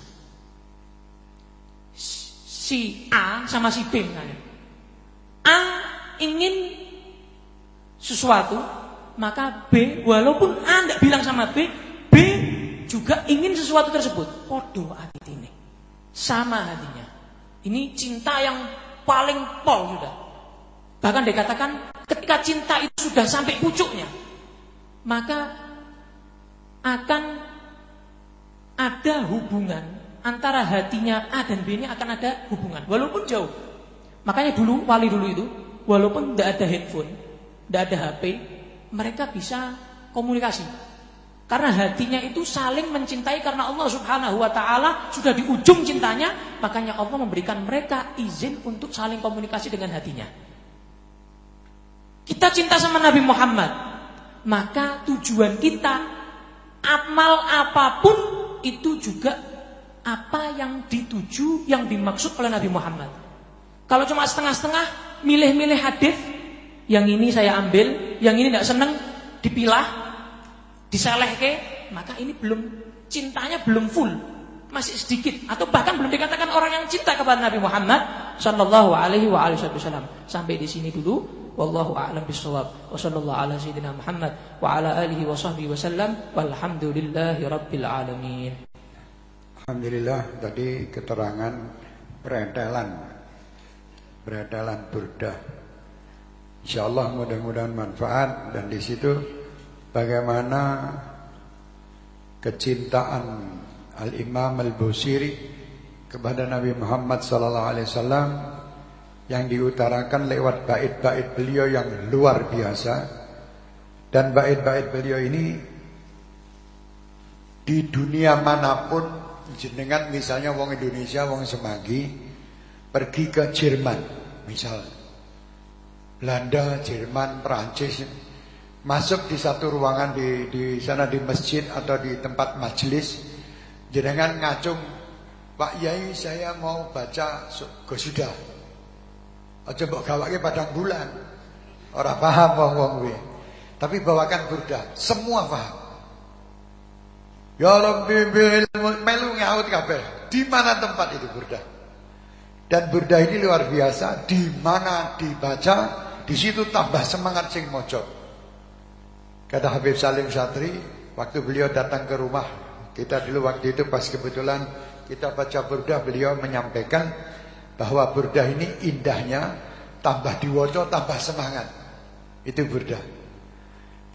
Si A sama si B misalnya. A ingin sesuatu, maka B walaupun A tidak bilang sama B, B juga ingin sesuatu tersebut. Podo hati ini. Sama hatinya. Ini cinta yang paling pol sudah. Bahkan dikatakan ketika cinta itu sudah sampai pucuknya, maka akan ada hubungan antara hatinya A dan B ini akan ada hubungan walaupun jauh. Makanya dulu wali dulu itu walaupun tidak ada handphone, tidak ada HP, mereka bisa komunikasi. Karena hatinya itu saling mencintai karena Allah Subhanahu wa taala sudah di ujung cintanya, makanya Allah memberikan mereka izin untuk saling komunikasi dengan hatinya. Kita cinta sama Nabi Muhammad. maka tujuan kita amal apa pun itu juga apa yang dituju, yang dimaksud oleh Nabi Muhammad. Kalau cuma setengah-setengah, milih-milih hadis, yang ini saya ambil, yang ini tidak senang, dipilah, diselehke, maka ini belum cintanya belum full, masih sedikit atau bahkan belum dikatakan orang yang cinta kepada Nabi Muhammad sallallahu alaihi wa alihi wasallam. Sampai di sini dulu. Wallahu a'lam bishawab. Wa sallallahu ala sayyidina Muhammad wa ala alihi wa sahbihi wasallam. Walhamdulillahi rabbil alamin. Alhamdulillah tadi keterangan peretelan peretelan burda. Insyaallah mudah-mudahan manfaat. Dan di situ bagaimana kecintaan Al-Imam Al-Busiri kepada Nabi Muhammad sallallahu alaihi wasallam yang diutarakan lewat bait-bait beliau yang luar biasa. Dan bait-bait beliau ini di dunia mana pun jenengan misalnya wong Indonesia wong Semanggi pergi ke Jerman misal Belanda, Jerman, Perancis masuk di satu ruangan di di sana di masjid atau di tempat majelis. Jenengan ngacung Pak Yai saya mau baca Gosuda Aja mbok gawake padang bulan. Orang paham wong-wong kuwi. Tapi bawakan burda Semua paham. Ya Rabbi bil melu ngaut kabeh. Di mana tempat itu burda Dan burda ini luar biasa. Di mana dibaca Di situ tambah semangat sing mojo Kata Habib Salim Satri Waktu beliau datang ke rumah kita dulu waktu itu pas kebetulan kita baca burdah beliau menyampaikan bahwa burdah ini indahnya tambah diwoco tambah semangat. Itu burdah.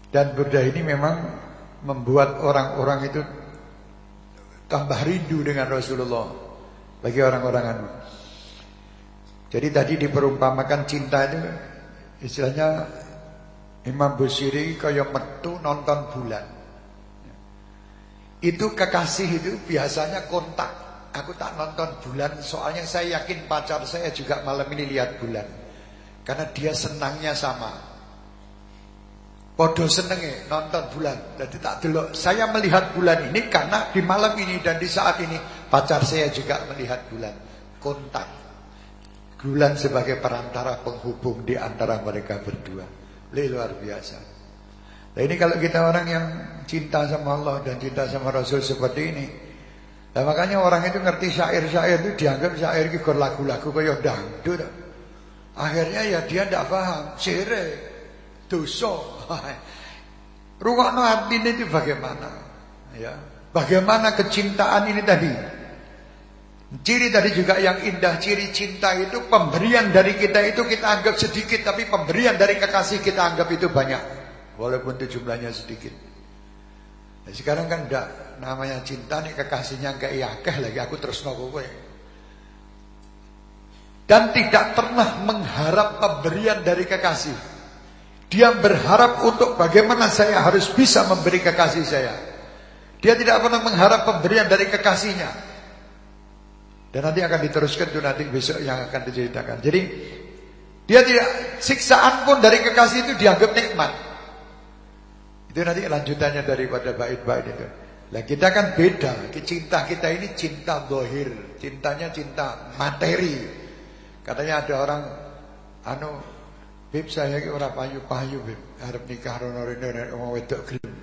Dan burdah ini memang membuat orang-orang itu tambah rindu dengan Rasulullah bagi orang-orang anu. Jadi tadi diperumpamakan cinta itu istilahnya Imam Busiri kaya metu nonton bulan. Itu kekasih itu biasanya kontak. Aku tak nonton bulan soalnya saya yakin pacar saya juga malam ini lihat bulan. Karena dia senangnya sama. Podo senenge nonton bulan. Jadi tak dulu. Saya melihat bulan ini karena di malam ini dan di saat ini pacar saya juga melihat bulan. Kontak. Bulan sebagai perantara penghubung di antara mereka berdua. Luar biasa. Nah ini kalau kita orang yang cinta sama Allah dan cinta sama Rasul seperti ini. Nah makanya orang itu ngerti syair-syair itu dianggap syair itu lagu-lagu kayak dangdut. Akhirnya ya dia tidak paham. Sire, dosa. Rungokno hati ini bagaimana? Ya. Bagaimana kecintaan ini tadi? Ciri tadi juga yang indah Ciri cinta itu pemberian dari kita itu kita anggap sedikit Tapi pemberian dari kekasih kita anggap itu banyak Walaupun itu jumlahnya sedikit. Nah, sekarang kan enggak namanya cinta nih kekasihnya enggak iyakah lagi aku terus mau kowe. Dan tidak pernah mengharap pemberian dari kekasih. Dia berharap untuk bagaimana saya harus bisa memberi kekasih saya. Dia tidak pernah mengharap pemberian dari kekasihnya. Dan nanti akan diteruskan itu nanti besok yang akan diceritakan. Jadi dia tidak siksaan pun dari kekasih itu dianggap nikmat. Itu nanti lanjutannya daripada bait-bait itu. Nah kita kan beda. Cinta kita ini cinta dohir. Cintanya cinta materi. Katanya ada orang, anu, Bib saya ini orang payu-payu Bib. Harap nikah rono rene orang wedok gelem.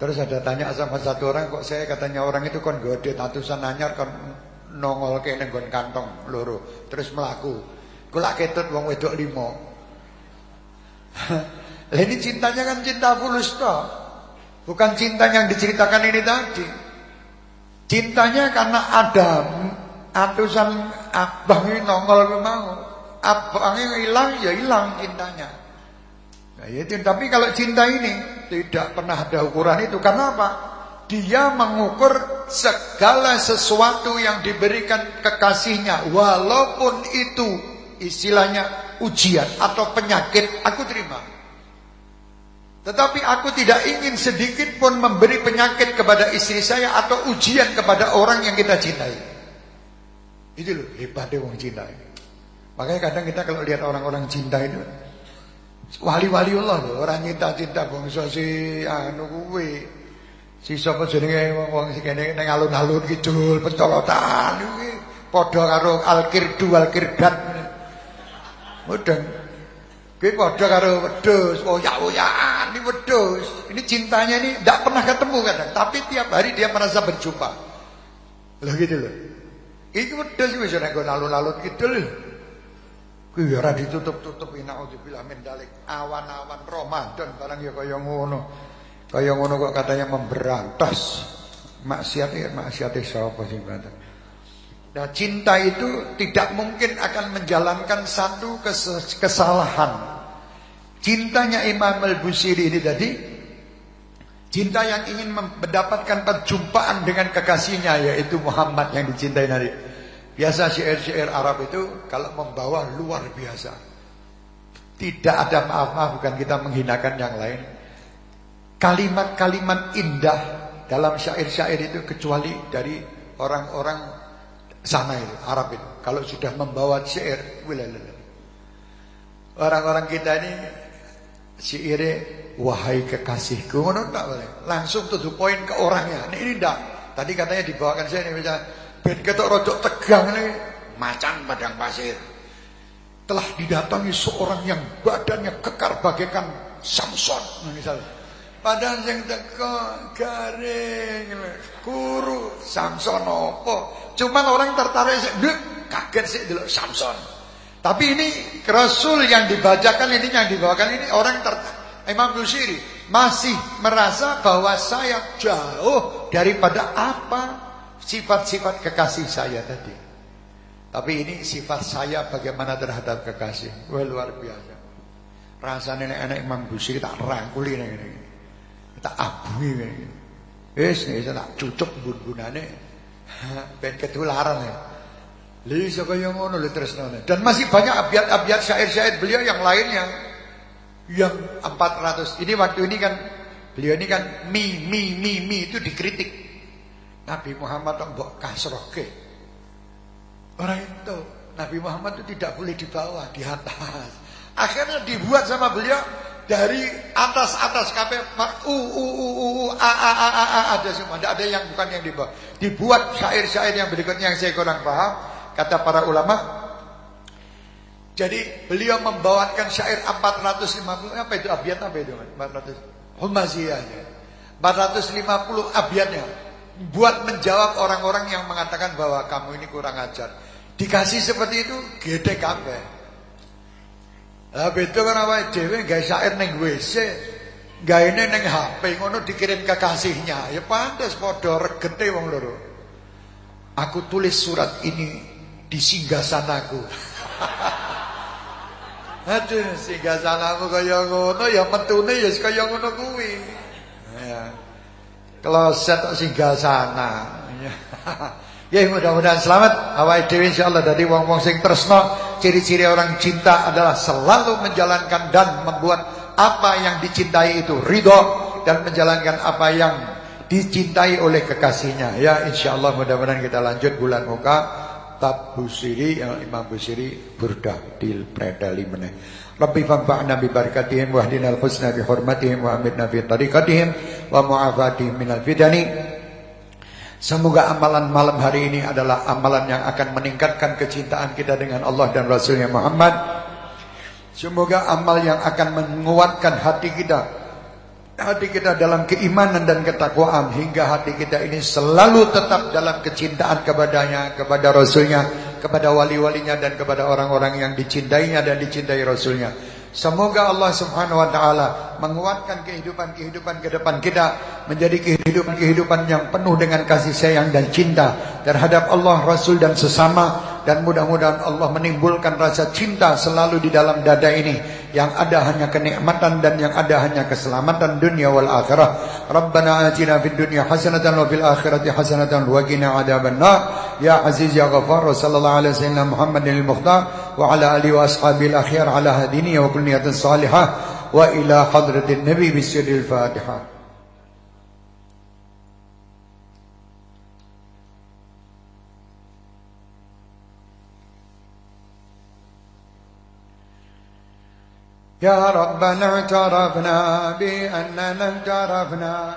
Terus ada tanya sama satu orang kok saya katanya orang itu kon gede tatusan anyar kon nongol ke nenggon kantong loro terus melaku. Kula ketut wong wedok limo. Lah ini cintanya kan cinta fulus toh. Bukan cinta yang diceritakan ini tadi. Cintanya karena ada atusan abang ini nongol mau. Abang ini hilang ya hilang cintanya. Nah, ya, tapi kalau cinta ini tidak pernah ada ukuran itu. Karena apa? Dia mengukur segala sesuatu yang diberikan kekasihnya. Walaupun itu istilahnya ujian atau penyakit. Aku terima. Tetapi aku tidak ingin sedikit pun memberi penyakit kepada istri saya atau ujian kepada orang yang kita cintai. Itu loh hebatnya orang cinta ini. Makanya kadang kita kalau lihat orang-orang cinta itu Wali-wali Allah lho, ora cinta-cinta bangsa si anu kuwi. Si sapa jenenge wong-wong sing kene ning alun-alun kidul pencolotan kuwi padha karo Al-Qirdu Al-Qirdat. Mudeng. Kuwi padha karo wedhus, oyak-oyakan ini wedhus. Ini cintanya ini tidak pernah ketemu kadang, tapi tiap hari dia merasa berjumpa. Loh gitu loh. Iki wedhus wis nek alun-alun kidul. Kuwi ya ora ditutup-tutup naudzubillah min dalik. Awan-awan Ramadan barang ya kaya ngono. Kaya ngono kok katanya memberantas maksiat ya maksiat sapa sing batal. Nah cinta itu tidak mungkin akan menjalankan satu kesalahan. Cintanya Imam Al-Busiri ini tadi Cinta yang ingin mendapatkan perjumpaan dengan kekasihnya Yaitu Muhammad yang dicintai Nabi Biasa syair-syair Arab itu kalau membawa luar biasa. Tidak ada maaf-maaf bukan kita menghinakan yang lain. Kalimat-kalimat indah dalam syair-syair itu kecuali dari orang-orang sana itu, Arab itu. Kalau sudah membawa syair. Orang-orang kita ini syairnya wahai kekasihku, tak boleh. Langsung to the point ke orangnya. Ini, ini. Tadi katanya dibawakan saya ini misalnya Ben ketok rojok tegang nih, macan padang pasir. Telah didatangi seorang yang badannya kekar bagaikan Samson, misalnya. Padahal yang teko garing, kuru Samson opo. Cuma orang tertarik sih, kaget sih dulu Samson. Tapi ini Rasul yang dibacakan ini yang dibawakan ini orang tertarik. Imam Busiri masih merasa bahwa saya jauh daripada apa sifat-sifat kekasih saya tadi. Tapi ini sifat saya bagaimana terhadap kekasih. Wah luar biasa. Rasanya nenek-nenek Imam Busiri tak rangkuli ini. Tak abui. Wis nih tak cucuk bun-bunane. Ben ketularan ya. Li yang ngono li tresnane. Dan masih banyak abjad-abjad syair-syair beliau yang lainnya. Yang 400. Ini waktu ini kan beliau ini kan mi mi mi mi itu dikritik. Nabi Muhammad mbok kasrohke. Orang itu Nabi Muhammad itu tidak boleh di bawah, di atas. Akhirnya dibuat sama beliau dari atas atas kafe u u u u u a a a a, a ada semua. Tidak ada yang bukan yang di bawah. Dibuat syair-syair yang berikutnya yang saya kurang paham. Kata para ulama. Jadi beliau membawakan syair 450 apa itu abjad apa itu 400 Humaziyahnya 450 abjadnya buat menjawab orang-orang yang mengatakan bahwa kamu ini kurang ajar. Dikasih seperti itu gede kabeh. Lah beda kan awake dhewe gawe syair ning WC, gaene ning HP ngono dikirim ke kasihnya. Ya pantes padha regete wong loro. Aku tulis surat ini di singgasanaku. Aduh, singgasanamu kaya ngono ya metune ya kaya ngono kuwi. Ya. Kloset singgah sana. Ya mudah-mudahan selamat awake dhewe insyaallah dari wong-wong sing tresno. Ciri-ciri orang cinta adalah selalu menjalankan dan membuat apa yang dicintai itu ridho dan menjalankan apa yang dicintai oleh kekasihnya. Ya insyaallah mudah-mudahan kita lanjut bulan muka Tab Busiri Imam Busiri Burdah Dil Predali meneh. Rabbi fanfa'na bi barakatihim wahdina al-husna bi hurmatihim wa amitna fi tariqatihim wa mu'afatihim minal fitani. Semoga amalan malam hari ini adalah amalan yang akan meningkatkan kecintaan kita dengan Allah dan Rasulnya Muhammad. Semoga amal yang akan menguatkan hati kita hati kita dalam keimanan dan ketakwaan hingga hati kita ini selalu tetap dalam kecintaan kepadanya, kepada Rasulnya, kepada wali-walinya dan kepada orang-orang yang dicintainya dan dicintai Rasulnya. Semoga Allah Subhanahu wa taala menguatkan kehidupan-kehidupan ke depan kita menjadi kehidupan-kehidupan yang penuh dengan kasih sayang dan cinta terhadap Allah, Rasul dan sesama dan mudah-mudahan Allah menimbulkan rasa cinta selalu di dalam dada ini. Yang ada hanya kenikmatan dan yang ada hanya keselamatan dunia wal akhirah. Rabbana atina fid dunya hasanatan wa fil akhirati hasanatan wa qina adzabannar ya aziz ya ghafar sallallahu alaihi wasallam Muhammadin al-mukhtar wa ala alihi wa ashabil akhyar ala hadini wa kulliyatin salihah wa ila hadratin nabi bisirril fatihah يا ربنا اعترفنا بأننا اعترفنا.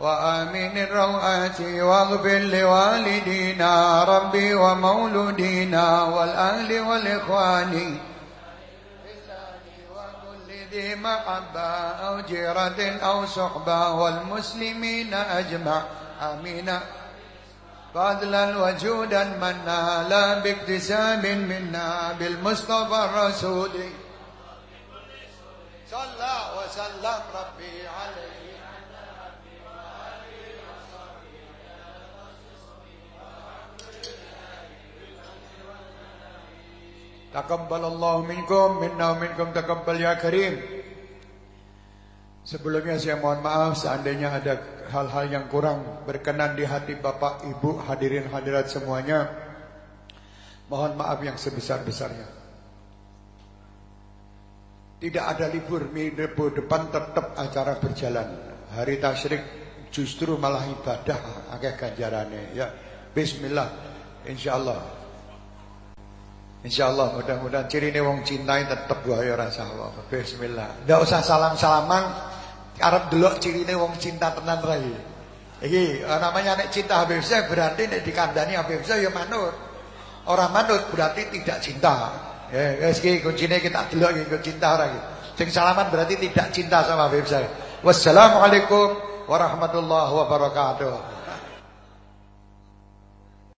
وآمين الروآت واغفر لوالدينا ربي ومولودينا والأهل والإخوان ذي محبة أو جيرة أو صحبة والمسلمين أجمع. آمين. فضلا وجودا منا لا باكتساب منا بالمصطفى الرسول. صلى وسلم ربي عليه. Takabbalallahu minkum minna minkum takabbal ya karim. Sebelumnya saya mohon maaf seandainya ada hal-hal yang kurang berkenan di hati Bapak, Ibu, hadirin hadirat semuanya. Mohon maaf yang sebesar-besarnya. Tidak ada libur minggu depan tetap acara berjalan. Hari tasyrik justru malah ibadah agak ganjarannya ya. Bismillah insyaallah Insyaallah mudah-mudahan ciri ini wong cintai tetep wae ora salah. Bismillah. Ndak usah salam-salaman arep delok ini wong cinta tenan ra iki. Iki eh, namanya nek cinta Habib Syekh berarti nek dikandani Habib Syekh ya manut. Orang manut berarti tidak cinta. Ya wis iki kuncine kita delok iki cinta ora iki. Sing salaman berarti tidak cinta sama Habib Syekh. Wassalamualaikum warahmatullahi wabarakatuh.